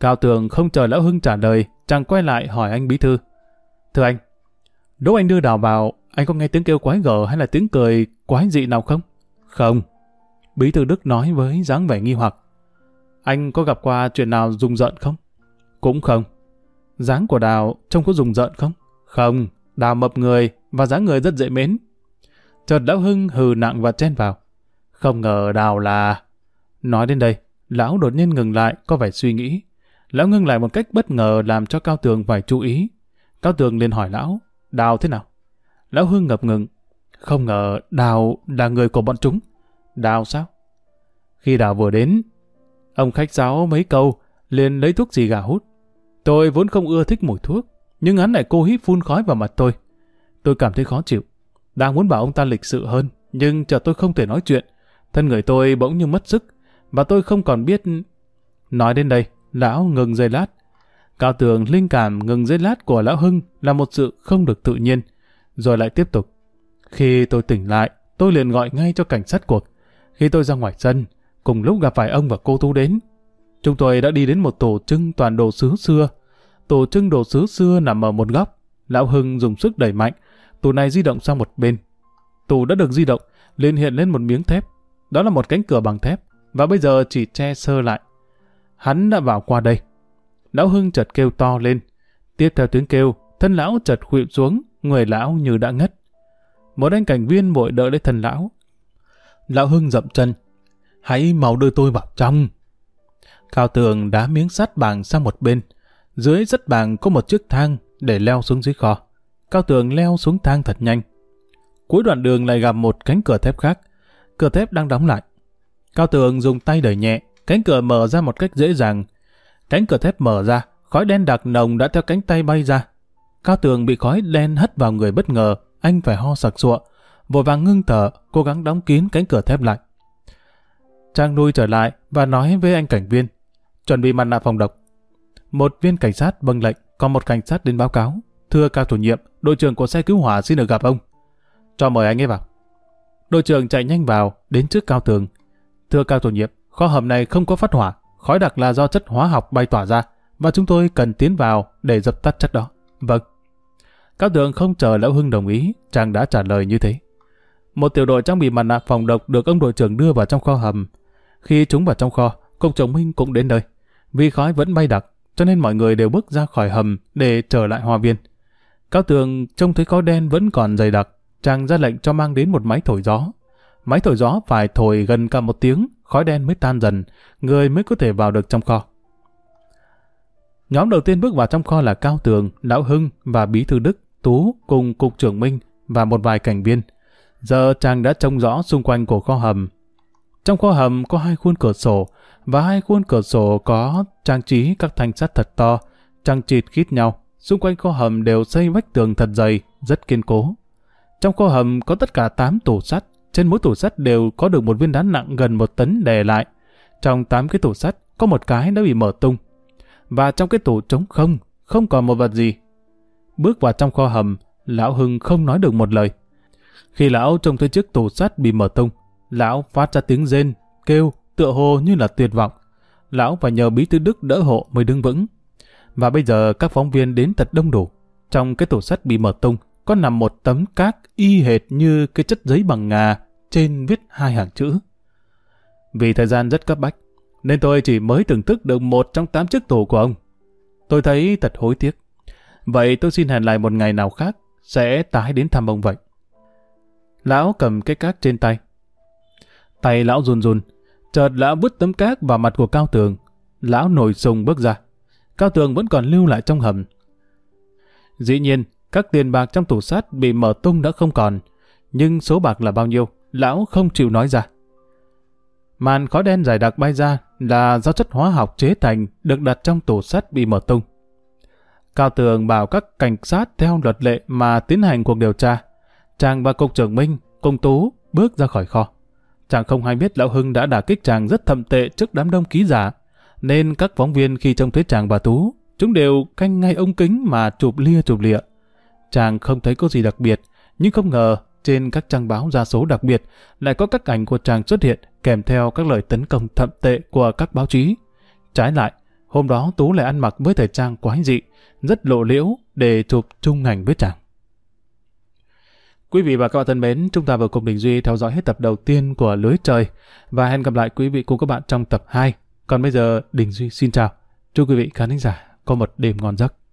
Cao Tường không chờ Lão Hưng trả lời, chàng quay lại hỏi anh Bí Thư. Thưa anh, đỗ anh đưa Đào vào, anh có nghe tiếng kêu quái gở hay là tiếng cười quái dị nào không? Không. Bí thư Đức nói với dáng vẻ nghi hoặc. Anh có gặp qua chuyện nào rùng rợn không? Cũng không. Dáng của Đào trông có rùng rợn không? Không, Đào mập người và dáng người rất dễ mến. Chợt Lão Hưng hừ nặng và chen vào. Không ngờ Đào là... Nói đến đây, Lão đột nhiên ngừng lại, có vẻ suy nghĩ. Lão ngưng lại một cách bất ngờ làm cho Cao Tường phải chú ý. Cao Tường liền hỏi Lão, Đào thế nào? Lão Hưng ngập ngừng. Không ngờ Đào là người của bọn chúng. Đào sao? Khi Đào vừa đến, ông khách giáo mấy câu, liền lấy thuốc gì gà hút. Tôi vốn không ưa thích mùi thuốc, nhưng hắn lại cố hít phun khói vào mặt tôi. Tôi cảm thấy khó chịu. Đang muốn bảo ông ta lịch sự hơn, nhưng chợt tôi không thể nói chuyện. Thân người tôi bỗng như mất sức, và tôi không còn biết... Nói đến đây, lão ngừng giây lát. Cao tường linh cảm ngừng giây lát của lão Hưng là một sự không được tự nhiên, rồi lại tiếp tục. Khi tôi tỉnh lại, tôi liền gọi ngay cho cảnh sát cuộc. Khi tôi ra ngoài sân, cùng lúc gặp phải ông và cô Tú đến. Chúng tôi đã đi đến một tổ trưng toàn đồ sứ xưa. Tổ trưng đồ sứ xưa nằm ở một góc. Lão Hưng dùng sức đẩy mạnh. Tủ này di động sang một bên. Tủ đã được di động, liền hiện lên một miếng thép. Đó là một cánh cửa bằng thép, và bây giờ chỉ che sơ lại. Hắn đã vào qua đây. Lão Hưng chợt kêu to lên. Tiếp theo tiếng kêu, thân lão chợt khuỵu xuống, người lão như đã ngất. Một anh cảnh viên vội đỡ lấy thân lão, Lão Hưng dậm chân. Hãy mau đưa tôi vào trong. Cao tường đá miếng sắt bằng sang một bên. Dưới sắt bằng có một chiếc thang để leo xuống dưới kho. Cao tường leo xuống thang thật nhanh. Cuối đoạn đường lại gặp một cánh cửa thép khác. Cửa thép đang đóng lại. Cao tường dùng tay đẩy nhẹ, cánh cửa mở ra một cách dễ dàng. Cánh cửa thép mở ra, khói đen đặc nồng đã theo cánh tay bay ra. Cao tường bị khói đen hất vào người bất ngờ, anh phải ho sặc sụa vội vàng ngưng thở, cố gắng đóng kín cánh cửa thép lại. Trang nuôi trở lại và nói với anh cảnh viên, chuẩn bị mặt nạ phòng độc. Một viên cảnh sát vâng lệnh, còn một cảnh sát đến báo cáo. Thưa cao chủ nhiệm, đội trưởng của xe cứu hỏa xin được gặp ông. Cho mời anh ấy vào. Đội trưởng chạy nhanh vào, đến trước cao tường. Thưa cao chủ nhiệm, kho hầm này không có phát hỏa, khói đặc là do chất hóa học bay tỏa ra, và chúng tôi cần tiến vào để dập tắt chất đó. Vâng. Cao tường không chờ Lão Hưng đồng ý, chàng đã trả lời như thế. Một tiểu đội trang bị mặt nạ phòng độc được ông đội trưởng đưa vào trong kho hầm. Khi chúng vào trong kho, cục chồng Minh cũng đến nơi. Vì khói vẫn bay đặc, cho nên mọi người đều bước ra khỏi hầm để trở lại hòa viên. Cao tường trông thấy khói đen vẫn còn dày đặc, chàng ra lệnh cho mang đến một máy thổi gió. Máy thổi gió phải thổi gần cả một tiếng, khói đen mới tan dần, người mới có thể vào được trong kho. Nhóm đầu tiên bước vào trong kho là Cao Tường, Lão Hưng và Bí Thư Đức, Tú cùng Cục trưởng Minh và một vài cảnh viên. Giờ chàng đã trông rõ xung quanh của kho hầm. Trong kho hầm có hai khuôn cửa sổ, và hai khuôn cửa sổ có trang trí các thanh sắt thật to, trang chịt khít nhau. Xung quanh kho hầm đều xây vách tường thật dày, rất kiên cố. Trong kho hầm có tất cả 8 tủ sắt, trên mỗi tủ sắt đều có được một viên đá nặng gần một tấn đè lại. Trong 8 cái tủ sắt có một cái đã bị mở tung. Và trong cái tủ trống không, không còn một vật gì. Bước vào trong kho hầm, lão Hưng không nói được một lời. Khi lão trông thấy chiếc tủ sắt bị mở tung, lão phát ra tiếng rên, kêu, tựa hồ như là tuyệt vọng. Lão phải nhờ bí thư Đức đỡ hộ mới đứng vững. Và bây giờ các phóng viên đến thật đông đủ. Trong cái tủ sắt bị mở tung, có nằm một tấm cát y hệt như cái chất giấy bằng ngà trên viết hai hàng chữ. Vì thời gian rất cấp bách, nên tôi chỉ mới thưởng thức được một trong tám chiếc tủ của ông. Tôi thấy thật hối tiếc. Vậy tôi xin hẹn lại một ngày nào khác, sẽ tái đến thăm ông vậy. Lão cầm cái cát trên tay. Tay lão run run, chợt lão vứt tấm cát vào mặt của Cao Tường. Lão nổi sùng bước ra. Cao Tường vẫn còn lưu lại trong hầm. Dĩ nhiên, các tiền bạc trong tủ sắt bị mở tung đã không còn, nhưng số bạc là bao nhiêu, lão không chịu nói ra. Màn khói đen dài đặc bay ra là do chất hóa học chế thành được đặt trong tủ sắt bị mở tung. Cao Tường bảo các cảnh sát theo luật lệ mà tiến hành cuộc điều tra. Chàng và cục trưởng Minh công Tú bước ra khỏi kho. Chàng không hay biết Lão Hưng đã đả kích chàng rất thậm tệ trước đám đông ký giả, nên các phóng viên khi trông thấy chàng và Tú, chúng đều canh ngay ống kính mà chụp lia chụp lịa. Chàng không thấy có gì đặc biệt, nhưng không ngờ trên các trang báo ra số đặc biệt lại có các ảnh của chàng xuất hiện kèm theo các lời tấn công thậm tệ của các báo chí. Trái lại, hôm đó Tú lại ăn mặc với thời trang quái dị, rất lộ liễu để chụp chung ảnh với chàng. Quý vị và các bạn thân mến, chúng ta vừa cùng Đình Duy theo dõi hết tập đầu tiên của Lưới Trời và hẹn gặp lại quý vị cùng các bạn trong tập 2. Còn bây giờ, Đình Duy xin chào. Chúc quý vị khán giả có một đêm ngon giấc.